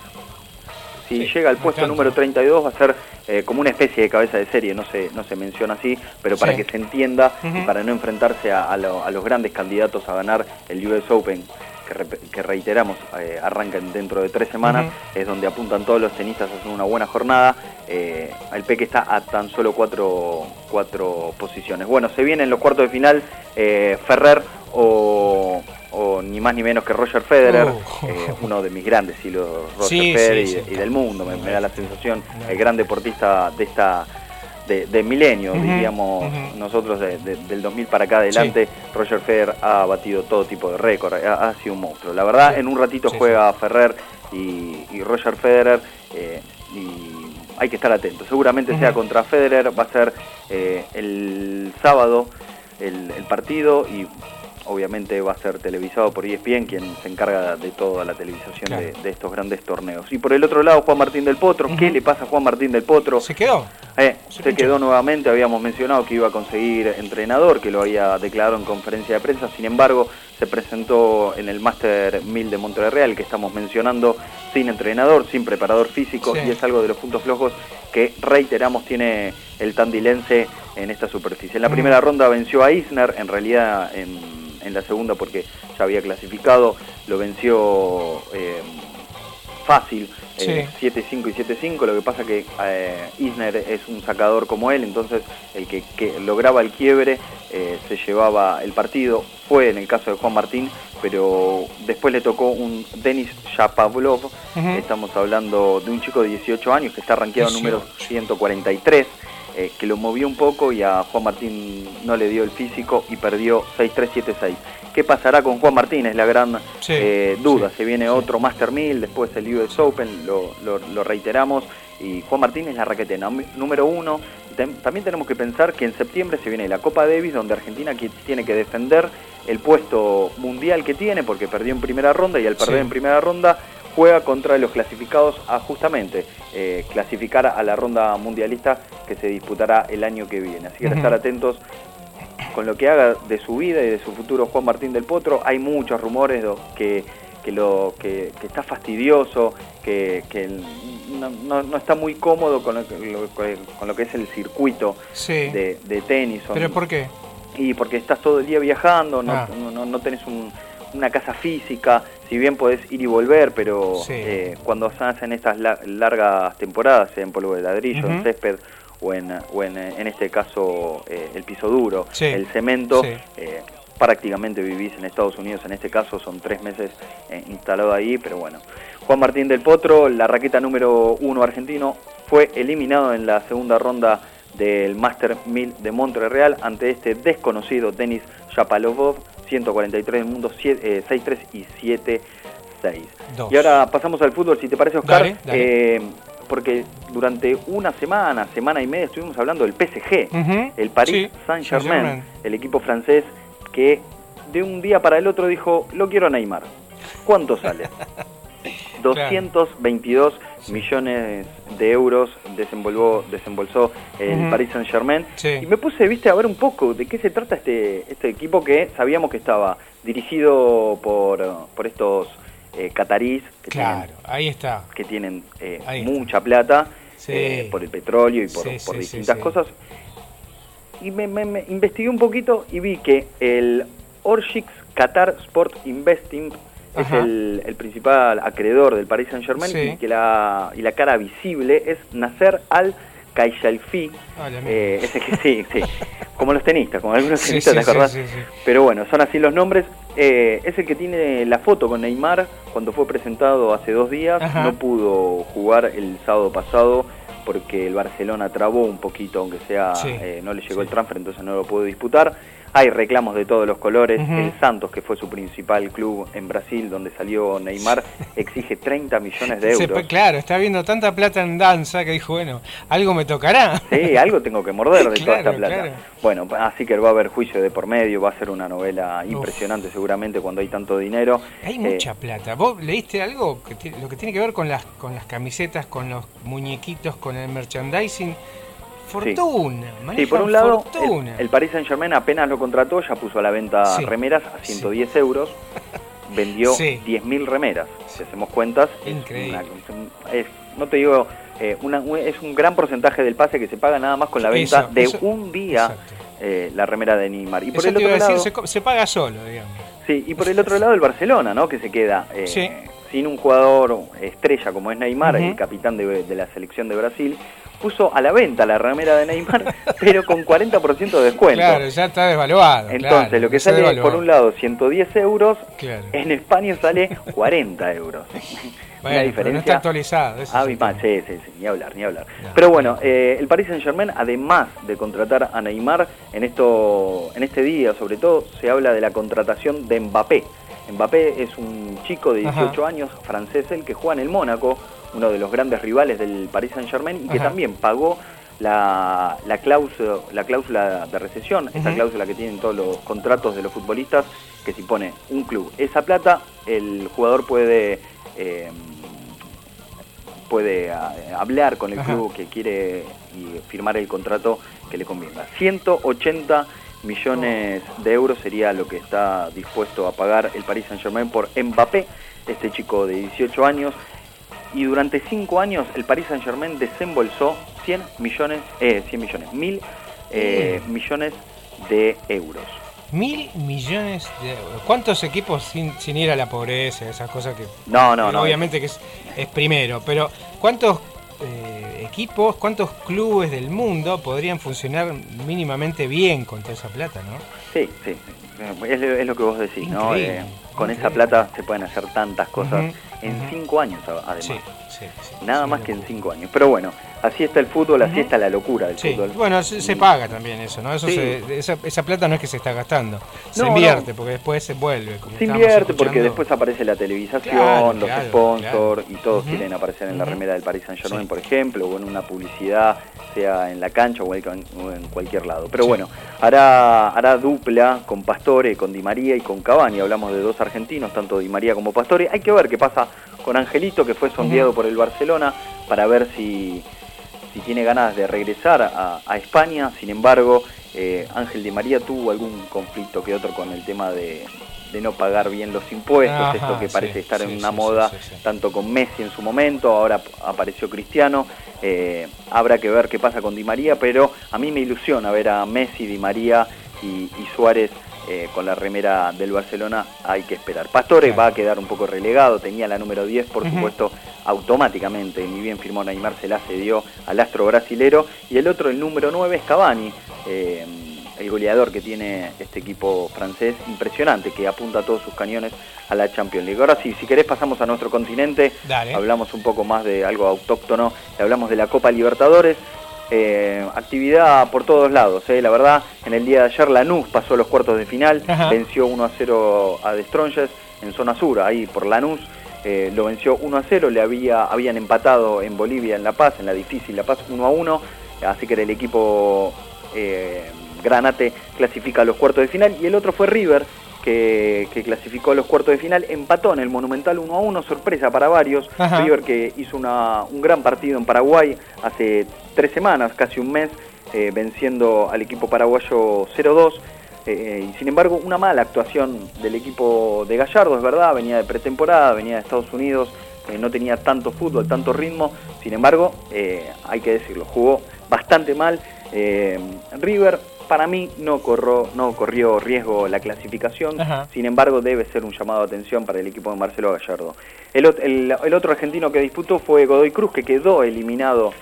Si llega al puesto tanto. número 32 va a ser eh, como una especie de cabeza de serie, no se, no se menciona así, pero para Sí. que se entienda y para no enfrentarse a, a lo- a los grandes candidatos a ganar el US Open, que, que reiteramos, eh, arrancan dentro de tres semanas, es donde apuntan todos los tenistas a hacer una buena jornada. Eh, el Peque está a tan solo cuatro, cuatro posiciones. Bueno, se vienen los cuartos de final eh, Ferrer o, o ni más ni menos que Roger Federer, Uh. eh, uno de mis grandes hilos, Roger Sí, Federer sí, y, del mundo, me, me da la sensación, el gran deportista de esta de, de milenio, diríamos nosotros de- de- del 2000 para acá adelante, Roger Federer ha batido todo tipo de récord, ha, ha sido un monstruo. La verdad, Sí, en un ratito sí, juega Ferrer y, y Roger Federer eh, y hay que estar atento. Seguramente sea contra Federer, va a ser eh, el sábado el, el partido y obviamente va a ser televisado por ESPN, quien se encarga de toda la televisación Claro. de, de estos grandes torneos. Y por el otro lado, Juan Martín del Potro, ¿qué le pasa a Juan Martín del Potro? ¿Se quedó? Eh, se quedó nuevamente, habíamos mencionado que iba a conseguir entrenador, que lo había declarado en conferencia de prensa, sin embargo se presentó en el Master 1000 de Montreal que estamos mencionando sin entrenador, sin preparador físico Sí. y es algo de los puntos flojos que reiteramos tiene el tandilense en esta superficie. En la Mm. primera ronda venció a Isner, en realidad en, en la segunda porque ya había clasificado, lo venció eh, fácil, eh, 7-5 y 7-5, lo que pasa que eh, Isner es un sacador como él, entonces el que, que lograba el quiebre eh, se llevaba el partido, fue en el caso de Juan Martín, pero después le tocó un Denis Shapovalov, Ujú. estamos hablando de un chico de 18 años que está rankeado 18. número 143, eh, que lo movió un poco y a Juan Martín no le dio el físico y perdió 6-3-7-6. ¿Qué pasará con Juan Martín? Es la gran Sí, eh, duda. Se viene otro Master 1000, después el US Open, lo, lo- lo reiteramos. Y Juan Martín es la raqueta num- número uno. También tenemos que pensar que en septiembre se viene la Copa Davis, donde Argentina tiene que defender el puesto mundial que tiene, porque perdió en primera ronda y al perder Sí. en primera ronda juega contra los clasificados a justamente eh, clasificar a la ronda mundialista que se disputará el año que viene. Así que Ujú. estar atentos con lo que haga de su vida y de su futuro Juan Martín del Potro. Hay muchos rumores que, que, lo, que, que está fastidioso, que, que no, no- no está muy cómodo con lo, con lo que es el circuito Sí. de, de tenis. ¿Pero por qué? y porque estás todo el día viajando, no, Ah. no, no- no tenés un- una casa física, si bien podés ir y volver, pero Sí. eh, cuando se hacen estas la- largas temporadas, sea en polvo de ladrillo, en césped o en, o en, en este caso eh, el piso duro, Sí. el cemento, Sí. eh, prácticamente vivís en Estados Unidos, en este caso son tres meses eh, instalado ahí, pero bueno. Juan Martín del Potro, la raqueta número uno argentino, fue eliminado en la segunda ronda del Master 1000 de Montreal ante este desconocido Denis Shapovalov, 143 del mundo, 7, 6-3 y 7-6. Dos. Y ahora pasamos al fútbol, si te parece, Oscar, Dale, dale. eh, porque durante una semana, semana y media estuvimos hablando del PSG, el Paris sí, Saint-Germain, el equipo francés que de un día para el otro dijo, lo quiero a Neymar. ¿Cuánto sale? 222 millones de euros desembolvó, desembolsó el. Paris Saint Germain. Sí. Y me puse, viste, a ver un poco de qué se trata este, este equipo que sabíamos que estaba dirigido por, por estos eh, catarís que Claro, ahí está. tienen, que tienen eh, está. mucha plata Sí. eh, por el petróleo y por, Sí, por sí, distintas cosas. Y me, me- me investigué un poquito y vi que el Orshix Qatar Sport Investing es el, el principal acreedor del Paris Saint Germain Sí. y que la, y la cara visible es Nasser Al Khaishalfi. Ah. Eh, ese que sí, sí. Como los tenistas, como algunos Sí, tenistas, ¿te acordás? sí, sí, sí. Pero bueno, son así los nombres. Eh, es el que tiene la foto con Neymar cuando fue presentado hace dos días. Ajá. No pudo jugar el sábado pasado porque el Barcelona trabó un poquito, aunque sea eh, no le llegó el transfer, entonces no lo pudo disputar. Hay reclamos de todos los colores. El Santos, que fue su principal club en Brasil, donde salió Neymar, exige 30 millones de Se- euros. claro, está viendo tanta plata en danza que dijo, bueno, algo me tocará. Sí, algo tengo que morder de toda esta plata. claro. Bueno, así que va a haber juicio de por medio, va a ser una novela impresionante seguramente cuando hay tanto dinero. Hay Eh, mucha plata. ¿Vos leíste algo que lo que tiene que ver con las con las camisetas, con los muñequitos, con el merchandising? Fortuna, Sí, por un lado, fortuna. el, el Paris Saint Germain apenas lo contrató, ya puso a la venta Sí. remeras a 110 euros, vendió Sí. 10.000 remeras, si hacemos cuentas. Increíble. una- es- no te digo, eh, una- es un gran porcentaje del pase que se paga nada más con la venta Eso, de eso- un día eh, la remera de Neymar. Y por Eso el otro decir, lado, se, paga solo, digamos. Sí, y por el otro lado el Barcelona, ¿no? Que se queda eh, Sí. sin un jugador estrella como es Neymar, el capitán de, de la selección de Brasil, puso a la venta la remera de Neymar, pero con 40% de descuento. Claro, ya está desvaluado. Entonces, claro, lo que sale devaluó. por un lado 110 euros, Claro. en España sale 40 euros. Bueno, pero no está actualizado. eso abismal. Sí, sí, sí, ni hablar, ni hablar. Pero bueno, eh, el Paris Saint Germain, además de contratar a Neymar, en esto, en este día sobre todo, se habla de la contratación de Mbappé. Mbappé es un chico de 18 años, francés, el que juega en el Mónaco, uno de los grandes rivales del Paris Saint Germain, y que también pagó la, la, cláusula, la cláusula de recesión, esta Ujú. cláusula que tienen todos los contratos de los futbolistas, que si pone un club esa plata, el jugador puede... eh, puede a- hablar con el Ajá. club que quiere y firmar el contrato que le convenga. 180 millones de euros sería lo que está dispuesto a pagar el Paris Saint Germain por Mbappé, este chico de 18 años. Y durante 5 años el Paris Saint Germain desembolsó 100 millones, eh, 100 millones, mil eh, millones de euros. Mil millones de euros. ¿Cuántos equipos sin, sin ir a la pobreza, esas cosas que... No, no, no. Obviamente que es, es primero, pero ¿cuántos eh, equipos, cuántos clubes del mundo podrían funcionar mínimamente bien con toda esa plata, no? Sí, sí, es, lo- es lo que vos decís, ¿no? Eh, con esa plata se pueden hacer tantas cosas en cinco años, además. Sí, sí, sí. Nada más que en cinco años. Pero bueno, así está el fútbol, así está la locura del Sí, fútbol. bueno, se, se paga también eso, ¿no? Eso se- esa, esa plata no es que se está gastando, se invierte no. porque después se vuelve. Como Se invierte porque después aparece la televisación, Claro, los claro, sponsors y todos quieren aparecer en la remera del Paris Saint Germain, por ejemplo, o en una publicidad, sea en la cancha o en cualquier lado. Pero bueno, hará, hará dupla con Pastore, con Di María y con Cavani. Hablamos de dos argentinos, tanto Di María como Pastore. Hay que ver qué pasa con Angelito, que fue sondeado por el Barcelona, para ver si, si tiene ganas de regresar a, a España. Sin embargo, eh, Ángel Di María tuvo algún conflicto que otro con el tema de, de no pagar bien los impuestos, Ajá, esto que sí, parece estar sí, en una sí, moda, tanto con Messi en su momento, ahora apareció Cristiano. Eh, habrá que ver qué pasa con Di María, pero a mí me ilusiona ver a Messi, Di María y, y Suárez. Eh, con la remera del Barcelona hay que esperar. Pastore Claro. va a quedar un poco relegado, tenía la número 10, por supuesto, automáticamente, ni bien firmó Neymar, se la cedió al astro brasilero, y el otro, el número 9, es Cavani, eh, el goleador que tiene este equipo francés, impresionante, que apunta todos sus cañones a la Champions League. Ahora sí, si querés pasamos a nuestro continente, Dale. hablamos un poco más de algo autóctono, hablamos de la Copa Libertadores, eh, actividad por todos lados, eh, la verdad, en el día de ayer Lanús pasó los cuartos de final, Ajá. venció 1 a 0 a The en zona sur, ahí por Lanús, eh, lo venció 1 a 0, le había, habían empatado en Bolivia, en La Paz, en la difícil La Paz 1 a 1, así que el equipo eh, Granate clasifica a los cuartos de final, y el otro fue River, que, que clasificó a los cuartos de final, empató en el Monumental 1 a 1, sorpresa para varios, Ajá. River que hizo una- un gran partido en Paraguay hace tres semanas, casi un mes, eh, venciendo al equipo paraguayo 0-2. eh, y sin embargo, una mala actuación del equipo de Gallardo, es verdad, venía de pretemporada, venía de Estados Unidos, eh, no tenía tanto fútbol, tanto ritmo. Sin embargo, eh, hay que decirlo, jugó bastante mal. Eh, River, para mí, no, corrió, no corrió riesgo la clasificación. Ajá. Sin embargo, debe ser un llamado de atención para el equipo de Marcelo Gallardo. El, ot- el- el otro argentino que disputó fue Godoy Cruz, que quedó eliminado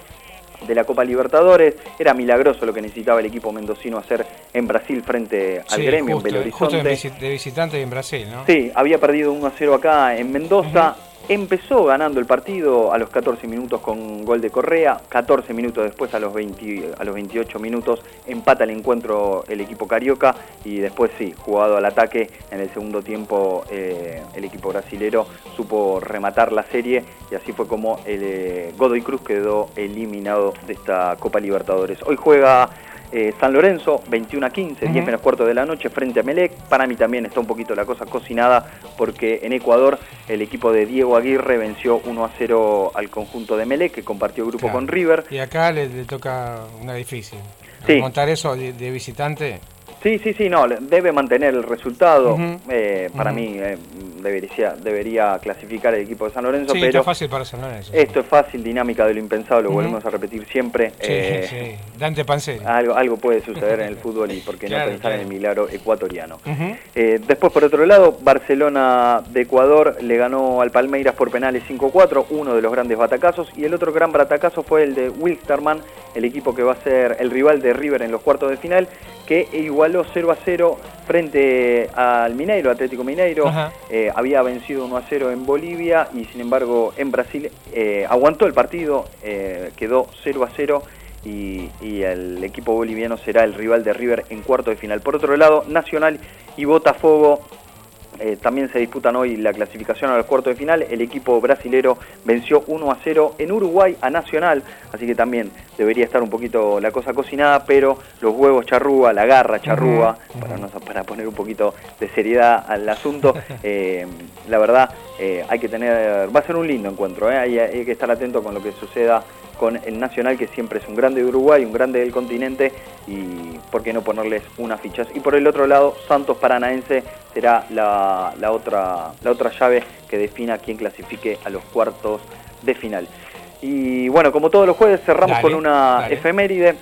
de la Copa Libertadores. Era milagroso lo que necesitaba el equipo mendocino hacer en Brasil frente al Sí, gremio justo, en Belo justo Horizonte. visi- de visitante en Brasil, ¿no? Sí, había perdido 1 a 0 acá en Mendoza. Empezó ganando el partido a los 14 minutos con gol de Correa, 14 minutos después a los, 20 a los 28 minutos empata el encuentro el equipo carioca y después sí, jugado al ataque en el segundo tiempo eh, el equipo brasilero supo rematar la serie y así fue como el eh, Godoy Cruz quedó eliminado de esta Copa Libertadores. Hoy juega eh, San Lorenzo, 21 a 15, 10 Ujú. menos cuarto de la noche frente a Melec. Para mí también está un poquito la cosa cocinada porque en Ecuador el equipo de Diego Aguirre venció 1 a 0 al conjunto de Melec que compartió grupo Claro. con River. Y acá le, le toca una difícil. Sí. Montar eso de, de visitante. Sí, sí, sí, no, debe mantener el resultado. Eh, para Ujú. mí eh, debería, debería clasificar el equipo de San Lorenzo, Sí, pero esto es fácil para San Lorenzo. esto es fácil, dinámica de lo impensado, lo volvemos a repetir siempre. Sí, Eh, sí. Dante Panseri. Algo, algo puede suceder en el fútbol y por qué Claro, no pensar claro. en el milagro ecuatoriano. Eh, después, por otro lado, Barcelona de Ecuador le ganó al Palmeiras por penales 5-4, uno de los grandes batacazos, y el otro gran batacazo fue el de Wilstermann, el equipo que va a ser el rival de River en los cuartos de final, que igualó 0-0 frente al Mineiro, Atlético Mineiro. Eh, había vencido 1-0 en Bolivia y sin embargo en Brasil eh, aguantó el partido, eh, quedó 0-0 y, y el equipo boliviano será el rival de River en cuarto de final. Por otro lado, Nacional y Botafogo eh, también se disputan hoy la clasificación al cuarto de final. El equipo brasilero venció 1 a 0 en Uruguay a Nacional, así que también debería estar un poquito la cosa cocinada, pero los huevos charrúa, la garra charrúa, para, no- para poner un poquito de seriedad al asunto, eh, la verdad eh, hay que tener, va a ser un lindo encuentro, hay, hay que estar atento con lo que suceda con el Nacional, que siempre es un grande de Uruguay, un grande del continente, y por qué no ponerles unas fichas. Y por el otro lado, Santos Paranaense será la, la otra, la otra llave que defina quién clasifique a los cuartos de final. Y bueno, como todos los jueves, cerramos Dale, con una dale. efeméride.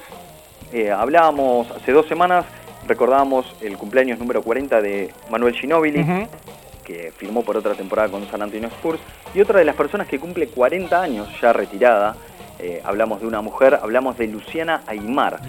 Eh, hablábamos hace dos semanas, recordábamos el cumpleaños número 40 de Manuel Ginóbili, que firmó por otra temporada con San Antonio Spurs, y otra de las personas que cumple 40 años ya retirada, eh, hablamos de una mujer, hablamos de Luciana Aymar,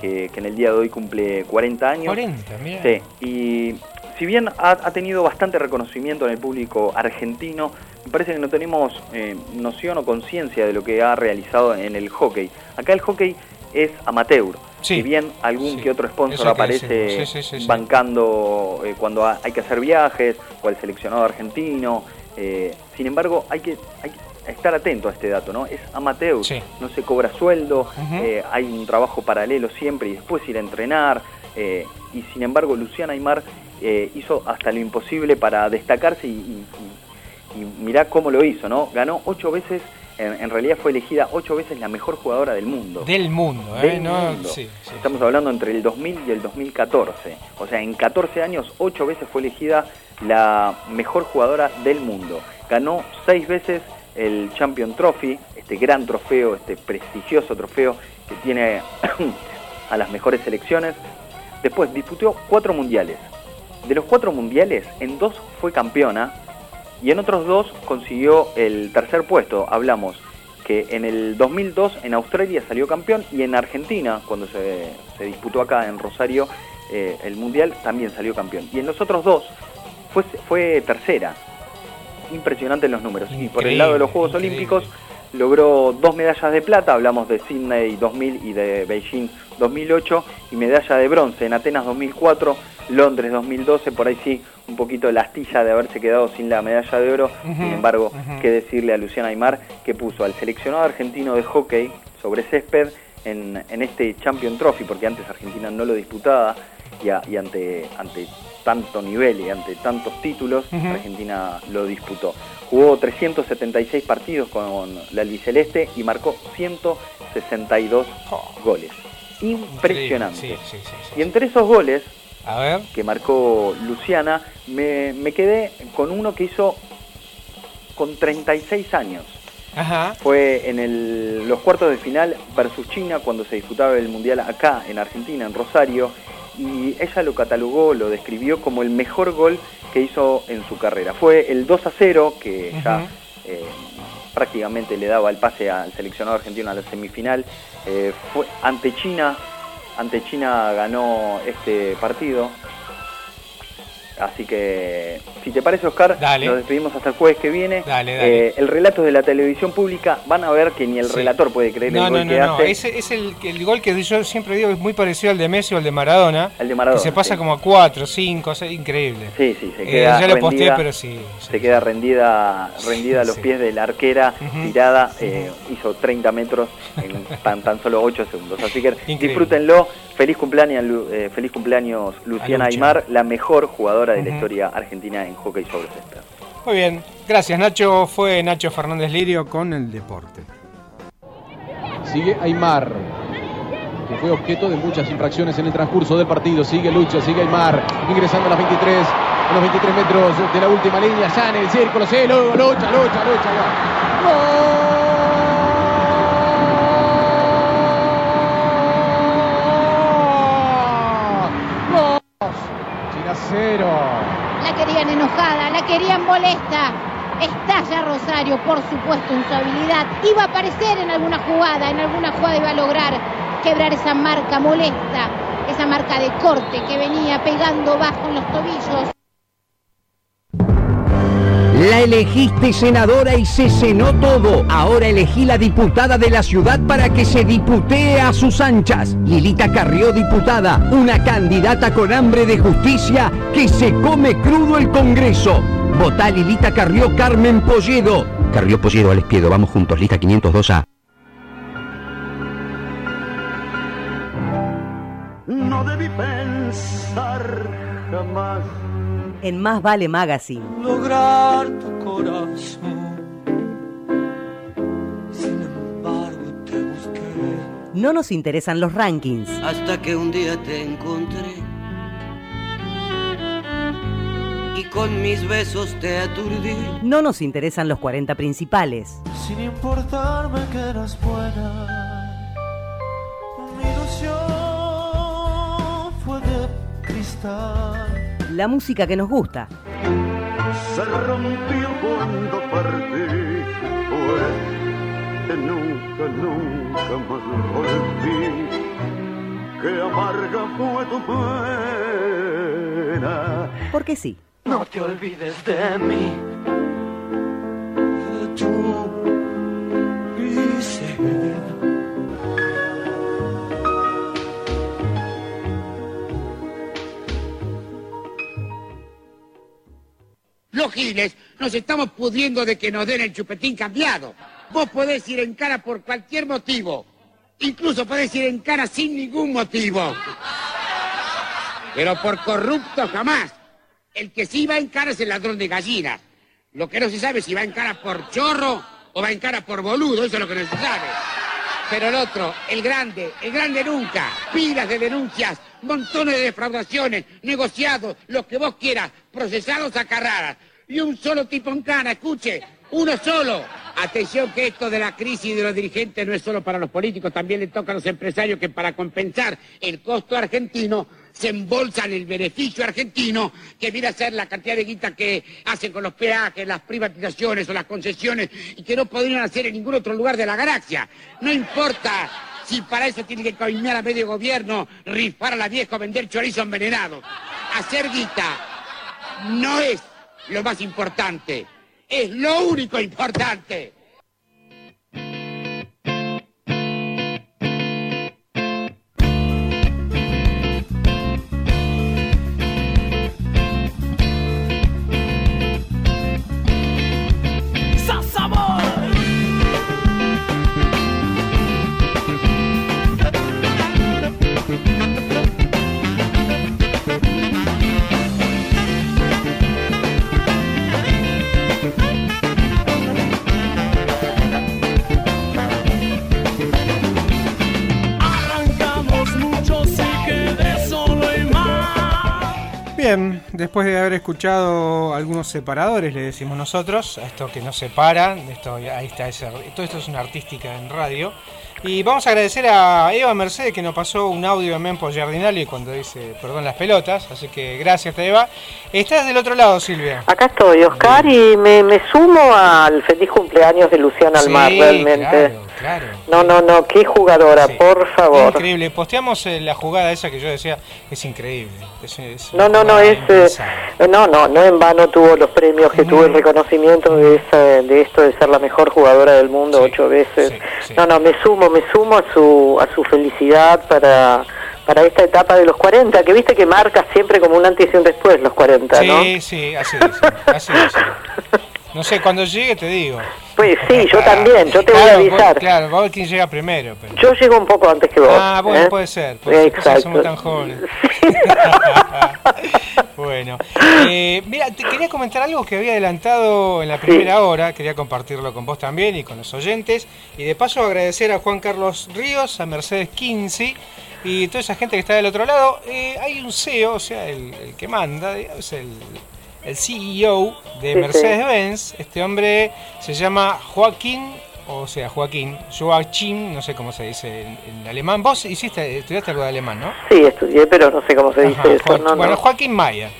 que, que en el día de hoy cumple 40 años. 40, mira. Sí, y si bien ha, ha tenido bastante reconocimiento en el público argentino, me parece que no tenemos eh, noción o conciencia de lo que ha realizado en el hockey. Acá el hockey es amateur. Si bien algún que otro sponsor aparece. Sí, sí, sí, sí. bancando eh, cuando ha- hay que hacer viajes o el seleccionado argentino, eh, sin embargo hay que, hay que estar atento a este dato, ¿no? Es amateur, no se cobra sueldo, eh, hay un trabajo paralelo siempre y después ir a entrenar. eh, y sin embargo, Luciana Aymar eh, hizo hasta lo imposible para destacarse y, y- y- y mirá cómo lo hizo, ¿no? Ganó ocho veces, en, en realidad fue elegida ocho veces la mejor jugadora del mundo. Del mundo, ¿eh? Del no, mundo. sí, sí. Estamos hablando entre el 2000 y el 2014. O sea, en 14 años, ocho veces fue elegida la mejor jugadora del mundo. Ganó seis veces el Champion Trophy, este gran trofeo, este prestigioso trofeo que tiene a las mejores selecciones. Después disputó cuatro mundiales. De los cuatro mundiales, en dos fue campeona y en otros dos consiguió el tercer puesto. Hablamos que en el 2002 en Australia salió campeón y en Argentina, cuando se, disputó acá en Rosario eh, el mundial, también salió campeón. Y en los otros dos fue, fue tercera. Impresionante los números. y por el lado de los Juegos Olímpicos logró dos medallas de plata, hablamos de Sydney 2000 y de Beijing 2008, y medalla de bronce en Atenas 2004, Londres 2012, por ahí sí, un poquito la astilla de haberse quedado sin la medalla de oro, sin embargo, ujú. que decirle a Luciana Aymar que puso al seleccionado argentino de hockey sobre césped en, en este Champion Trophy, porque antes Argentina no lo disputaba, y, a- y ante, ante tanto nivel y ante tantos títulos. Argentina lo disputó. Jugó 376 partidos con la albiceleste y marcó 162 goles. Impresionante. Sí, sí, sí, sí. Y entre esos goles A ver. que marcó Luciana, me, me quedé con uno que hizo con 36 años. Ajá. Fue en el- los cuartos de final versus China cuando se disputaba el Mundial acá en Argentina, en Rosario, y ella lo catalogó, lo describió como el mejor gol que hizo en su carrera. Fue el 2 a 0 que ya eh, prácticamente le daba el pase al seleccionado argentino a la semifinal. Eh, fue ante China, ante China ganó este partido. Así que, si te parece, Oscar, Dale. nos despedimos hasta el jueves que viene. Dale, dale. Eh, el relato de la televisión pública, van a ver que ni el Sí. relator puede creer No, el no, gol no, que no. hace. Ese es el, el gol que yo siempre digo es muy parecido al de Messi o al de Maradona. El de Maradona, Que se pasa sí. como a 4, 5, increíble. Sí, sí, se Eh, queda ya lo rendida, posteé, pero sí. se queda rendida, rendida a los pies de la arquera, tirada, eh, hizo 30 metros en tan, tan solo 8 segundos. Así que Increíble. disfrútenlo. Feliz cumpleaños, Lu- eh, feliz cumpleaños Luciana Lucha. Aymar, la mejor jugadora de la historia argentina en hockey sobre césped. Muy bien. Gracias, Nacho. Fue Nacho Fernández Lirio con el deporte. Sigue Aymar, que fue objeto de muchas infracciones en el transcurso del partido. Sigue Lucho, sigue Aymar, ingresando a las 23, a los 23 metros de la última línea, ya en el círculo, sí, luego lucha, lucha, lucha. gol. La querían enojada, la querían molesta. Estalla Rosario, por supuesto, en su habilidad. Iba a aparecer en alguna jugada, en alguna jugada iba a lograr quebrar esa marca molesta, esa marca de corte que venía pegando bajo en los tobillos. La elegiste senadora y se cenó todo. Ahora elegí la diputada de la ciudad para que se diputee a sus anchas. Lilita Carrió, diputada, una candidata con hambre de justicia que se come crudo el Congreso. Votá Lilita Carrió, Carmen Polledo. Carrió Polledo, Alex Piedo, vamos juntos, lista 502A. No debí pensar jamás En Más Vale Magazine. lograr tu corazón. Sin embargo, te busqué No nos interesan los rankings. hasta que un día te encontré y con mis besos te aturdí. No nos interesan los 40 principales. sin importarme que eras buena. Mi ilusión fue de cristal. La música que nos gusta. Se rompió cuando partí, pues que nunca, nunca más volví. Qué amarga fue tu pena. Porque sí. No te olvides de mí. Los giles nos estamos pudiendo de que nos den el chupetín cambiado. Vos podés ir en cara por cualquier motivo. Incluso podés ir en cara sin ningún motivo. Pero por corrupto jamás. El que sí va en cara es el ladrón de gallinas. Lo que no se sabe es si va en cara por chorro o va en cara por boludo. Eso es lo que no se sabe. Pero el otro, el grande, el grande nunca. Pilas de denuncias, montones de defraudaciones, negociados, lo que vos quieras, procesados a carradas. Y un solo tipo en cana, escuche, uno solo. Atención que esto de la crisis de los dirigentes no es solo para los políticos, también le toca a los empresarios que para compensar el costo argentino se embolsan el beneficio argentino que viene a ser la cantidad de guita que hacen con los peajes, las privatizaciones o las concesiones y que no podrían hacer en ningún otro lugar de la galaxia. No importa si para eso tiene que coimear a medio gobierno, rifar a la vieja o vender chorizo envenenado. Hacer guita no es lo más importante, es lo único importante. Después de haber escuchado algunos separadores, le decimos nosotros, a esto que nos separa, esto, ahí está, ese, todo esto es una artística en radio. Y vamos a agradecer a Eva Mercedes que nos pasó un audio en Mempo Giardinali cuando dice perdón las pelotas, así que gracias Eva. Estás del otro lado, Silvia. Acá estoy, Oscar, y me, me sumo al feliz cumpleaños de Luciana Almar, Sí, realmente. claro, claro. No, no, no, qué jugadora, por favor. Increíble, posteamos eh, la jugada esa que yo decía, es increíble. Es- es No, no, no, es... eh, no, no, no en vano tuvo los premios que tuvo el reconocimiento de, esa, de esto de ser la mejor jugadora del mundo ocho veces. No, no, me sumo, me sumo a su, a su felicidad para, para esta etapa de los 40, que viste que marca siempre como un antes y un después los 40, ¿no? Sí, sí, así es, así es. No sé, cuando llegue te digo. Pues sí, yo también, yo te voy a Claro, avisar. vos- Claro, ver quién llega primero. pero- Yo llego un poco antes que vos. Ah, bueno, ¿eh? puede ser. Exacto. somos tan jóvenes. bueno, eh, mira, te quería comentar algo que había adelantado en la primera hora. Quería compartirlo con vos también y con los oyentes. Y de paso agradecer a Juan Carlos Ríos, a Mercedes Quincy y toda esa gente que está del otro lado. Eh, hay un CEO, o sea, el, el que manda, digamos, el, el CEO de. Mercedes-Benz. Este hombre se llama Joaquín o sea, Joaquín, Joachim, no sé cómo se dice en, en alemán. Vos hiciste, estudiaste algo de alemán, ¿no? Sí, estudié, pero no sé cómo se dice eso. Jo- No, bueno, no. Joaquín Maya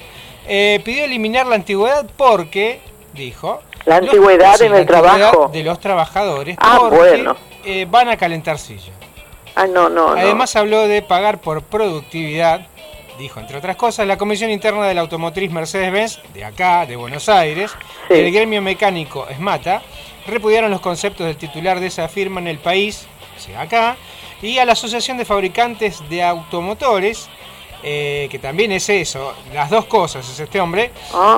eh, pidió eliminar la antigüedad porque, dijo... La antigüedad en el trabajo. De los trabajadores. Ah, porque, bueno. eh, van a calentar sillas. Ah, no, no, no. Además habló de pagar por productividad dijo, entre otras cosas, la Comisión Interna de la Automotriz Mercedes-Benz, de acá, de Buenos Aires, y el gremio mecánico ESMATA, repudiaron los conceptos del titular de esa firma en el país, o sea, acá, y a la Asociación de Fabricantes de Automotores, eh, que también es eso, las dos cosas es este hombre,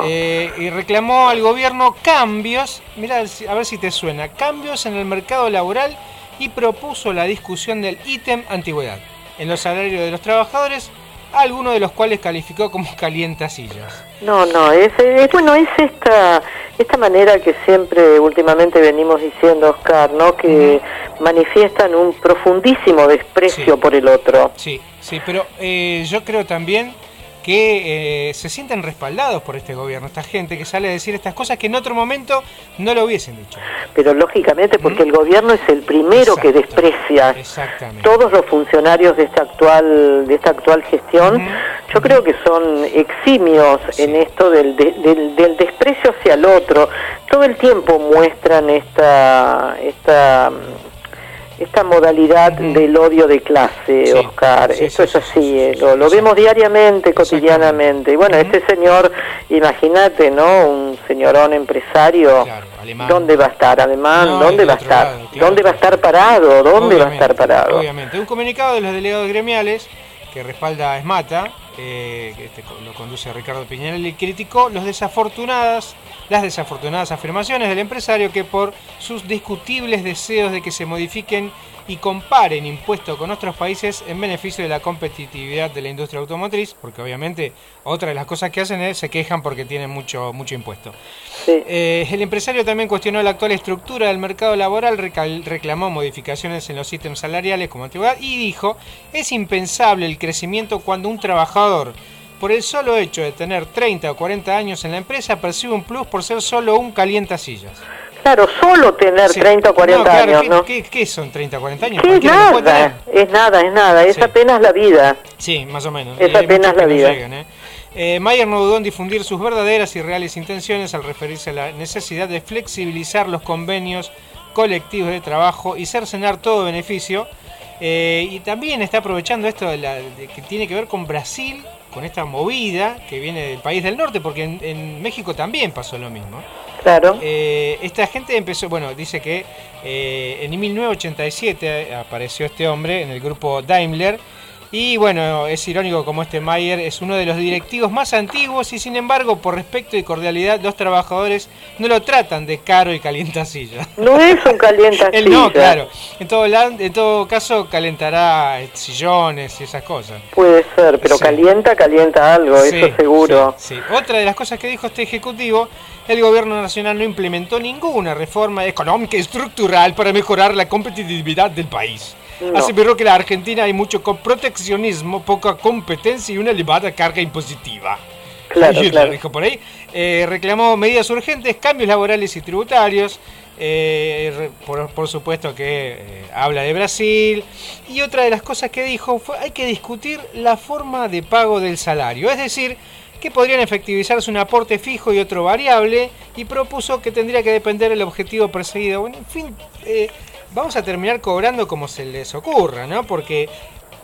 eh, y reclamó al gobierno cambios, mira a ver si te suena, cambios en el mercado laboral y propuso la discusión del ítem antigüedad. En los salarios de los trabajadores, algunos de los cuales calificó como calientasillas. No, no, es, es- bueno, es esta esta manera que siempre últimamente venimos diciendo, Oscar, ¿no? Que manifiestan un profundísimo desprecio por el otro. Sí, sí, pero eh, yo creo también que eh, se sienten respaldados por este gobierno, esta gente que sale a decir estas cosas que en otro momento no lo hubiesen dicho. Pero lógicamente porque el gobierno es el primero que desprecia todos los funcionarios de esta actual de esta actual gestión. Yo creo que son eximios en esto del, de- del, del desprecio hacia el otro. Todo el tiempo muestran esta esta esta modalidad del odio de clase, Oscar. Esto es así, eh, lo, lo vemos diariamente, cotidianamente. Y bueno, este señor, imagínate, ¿no? Un señorón empresario, ¿dónde va a estar? Alemán, No, ¿dónde va a estar? lado, claro. ¿Dónde va a estar parado? ¿Dónde va a estar parado? Obviamente. Un comunicado de los delegados gremiales que respalda a Esmata, eh, este lo conduce Ricardo Piñarelli, criticó los desafortunadas, las desafortunadas afirmaciones del empresario que por sus discutibles deseos de que se modifiquen y comparen impuestos con otros países en beneficio de la competitividad de la industria automotriz, porque obviamente otra de las cosas que hacen es se quejan porque tienen mucho, mucho impuesto. Eh, el empresario también cuestionó la actual estructura del mercado laboral, reclamó modificaciones en los ítems salariales como antigüedad y dijo, es impensable el crecimiento cuando un trabajador, por el solo hecho de tener 30 o 40 años en la empresa, percibe un plus por ser solo un calientasillas. Claro, solo tener Sí. 30 o 40 No, claro, años, ¿qué, ¿no? qué- qué son 30 o 40 años? ¿Qué es nada? Es nada, es nada, es apenas la vida. Sí, más o menos. Es hay apenas la vida. llegan, ¿eh? Eh, Mayer no dudó en difundir sus verdaderas y reales intenciones al referirse a la necesidad de flexibilizar los convenios colectivos de trabajo y cercenar todo beneficio. Eh, y también está aprovechando esto de la- de que tiene que ver con Brasil, con esta movida que viene del país del norte, porque en, en México también pasó lo mismo. Claro. Eh, esta gente empezó, bueno, dice que eh, en 1987 apareció este hombre en el grupo Daimler. Y bueno, es irónico como este Mayer es uno de los directivos más antiguos y sin embargo, por respeto y cordialidad, los trabajadores no lo tratan de caro y calientacilla. No es un calienta Él no, claro. En todo, la- en todo caso, calentará eh, sillones y esas cosas. Puede ser, pero Sí. calienta, calienta algo, Sí, eso seguro. Sí, sí. Otra de las cosas que dijo este ejecutivo, el gobierno nacional no implementó ninguna reforma económica y estructural para mejorar la competitividad del país. No. Aseveró que la Argentina hay mucho proteccionismo, poca competencia y una elevada carga impositiva. Claro, lo claro. dijo por ahí. Eh, reclamó medidas urgentes, cambios laborales y tributarios. eh, por, por supuesto que eh, habla de Brasil. Y otra de las cosas que dijo fue hay que discutir la forma de pago del salario. Es decir, que podrían efectivizarse un aporte fijo y otro variable. Y propuso que tendría que depender el objetivo perseguido. Bueno, en fin, vamos a terminar cobrando como se les ocurra, ¿no? Porque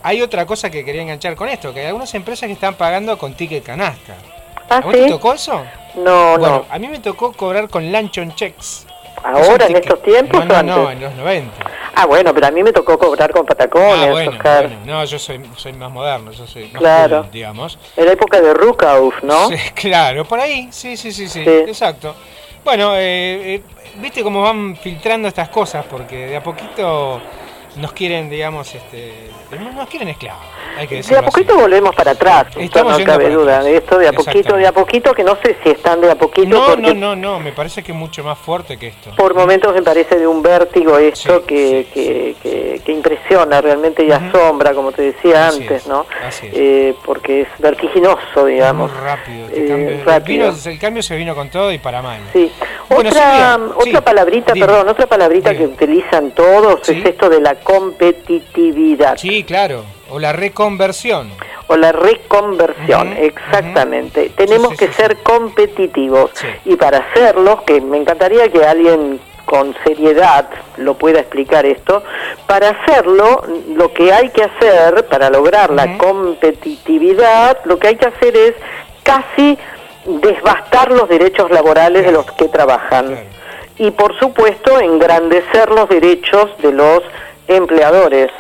hay otra cosa que quería enganchar con esto, que hay algunas empresas que están pagando con ticket canasta. ¿Ah, ¿A vos sí? te tocó eso? No, Bueno, no. a mí me tocó cobrar con Lanchon Checks. ¿Ahora, en estos tiempos No, no, en los 90. Ah, bueno, pero a mí me tocó cobrar con patacones, Ah, bueno, Oscar. bueno, no, yo soy, soy más moderno, yo soy más Claro. cool, digamos. En la época de Rukauf, ¿no? Sí, claro, por ahí, sí, sí, sí, sí, Sí. exacto. Bueno, eh, eh, viste cómo van filtrando estas cosas, porque de a poquito nos quieren, digamos, este, no- nos quieren esclavos, De a poquito volvemos para atrás, esto no cabe duda. atrás. De esto de a poquito, de a poquito, que no sé si están de a poquito, No, porque no, no, no, me parece que es mucho más fuerte que esto. por momentos me parece de un vértigo esto que, que, que- que impresiona realmente y asombra, como te decía Así antes, es, ¿no? así es. Eh, porque es vertiginoso, digamos. Muy rápido, este Eh, rápido. Vino- el cambio se vino con todo y para mal. Sí. Bueno, otra otra palabrita, dime. perdón, otra palabrita que utilizan todos es esto de la competitividad. Sí, claro. O la reconversión. O la reconversión, exactamente. Tenemos que ser competitivos y para hacerlo, que me encantaría que alguien con seriedad lo pueda explicar esto, para hacerlo lo que hay que hacer, para lograr la competitividad, lo que hay que hacer es casi desbastar los derechos laborales de los que trabajan. Y por supuesto engrandecer los derechos de los empleadores.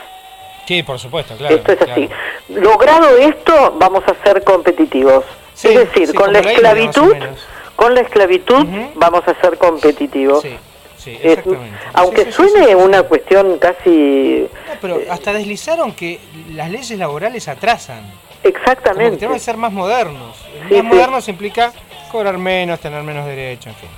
Sí, por supuesto, claro. Esto es claro. así. Logrado esto, vamos a ser competitivos. Sí, es decir, sí, con la esclavitud, con la esclavitud vamos a ser competitivos. Sí, Es- exactamente. aunque Sí, sí, sí, suene sí, sí. una cuestión casi No, pero hasta deslizaron que las leyes laborales atrasan. exactamente. Tenemos que ser más modernos. Sí, más sí. modernos implica cobrar menos, tener menos derechos, en fin.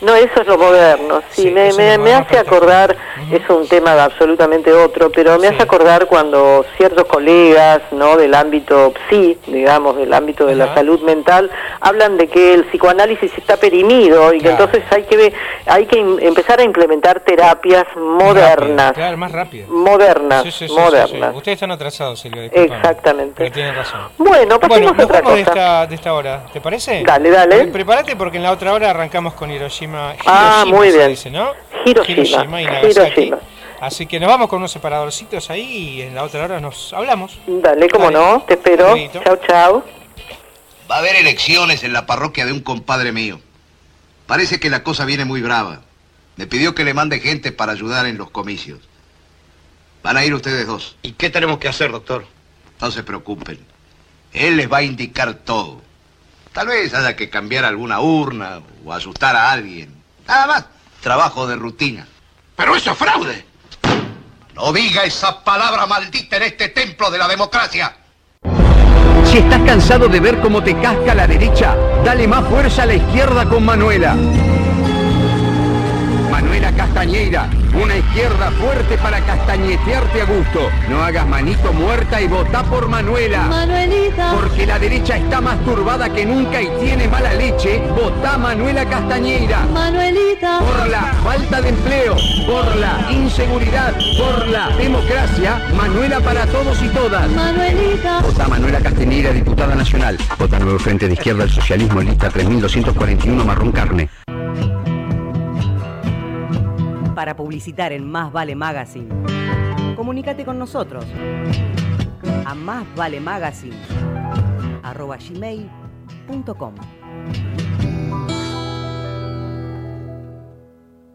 No, eso es lo moderno. Sí, Sí, me, me, hace acordar, es un tema absolutamente otro, pero me hace acordar cuando ciertos colegas, ¿no? Del ámbito psi, digamos, del ámbito de la salud mental, hablan de que el psicoanálisis está perimido y que entonces hay que hay que empezar a implementar terapias modernas, Claro, más rápido. modernas, Sí, modernas. Ustedes están atrasados, Silvia. Exactamente. Pero tienen razón. Bueno, pasemos bueno, a otra de esta, de esta hora, ¿te parece? Dale, dale. Eh, Prepárate porque en la otra hora arrancamos con Hiroshima. Ah, Hiroshima muy se bien. dice, ¿no? Hiroshima, y Nagasaki. Hiroshima. Así que nos vamos con unos separadorcitos ahí y en la otra hora nos hablamos. Dale, cómo Dale. no, te espero. Chao, chao. Va a haber elecciones en la parroquia de un compadre mío. Parece que la cosa viene muy brava. Me pidió que le mande gente para ayudar en los comicios. Van a ir ustedes dos. ¿Y qué tenemos que hacer, doctor? No se preocupen. Él les va a indicar todo. Tal vez haya que cambiar alguna urna o asustar a alguien. Nada más. Trabajo de rutina. Pero eso es fraude. No diga esa palabra maldita en este templo de la democracia. Si estás cansado de ver cómo te casca la derecha, dale más fuerza a la izquierda con Manuela. Manuela Castañeira, una izquierda fuerte para castañetearte a gusto. No hagas manito muerta y votá por Manuela. Manuelita. Porque la derecha está más turbada que nunca y tiene mala leche. Votá Manuela Castañeira. Manuelita. Por la falta de empleo, por la inseguridad, por la democracia, Manuela para todos y todas. Manuelita. Vota Manuela Castañeira, diputada nacional. Vota Nuevo Frente de Izquierda al Socialismo, lista 3241, marrón carne. Para publicitar en Más Vale Magazine, comunícate con nosotros a másvalemagazine arroba gmail.com.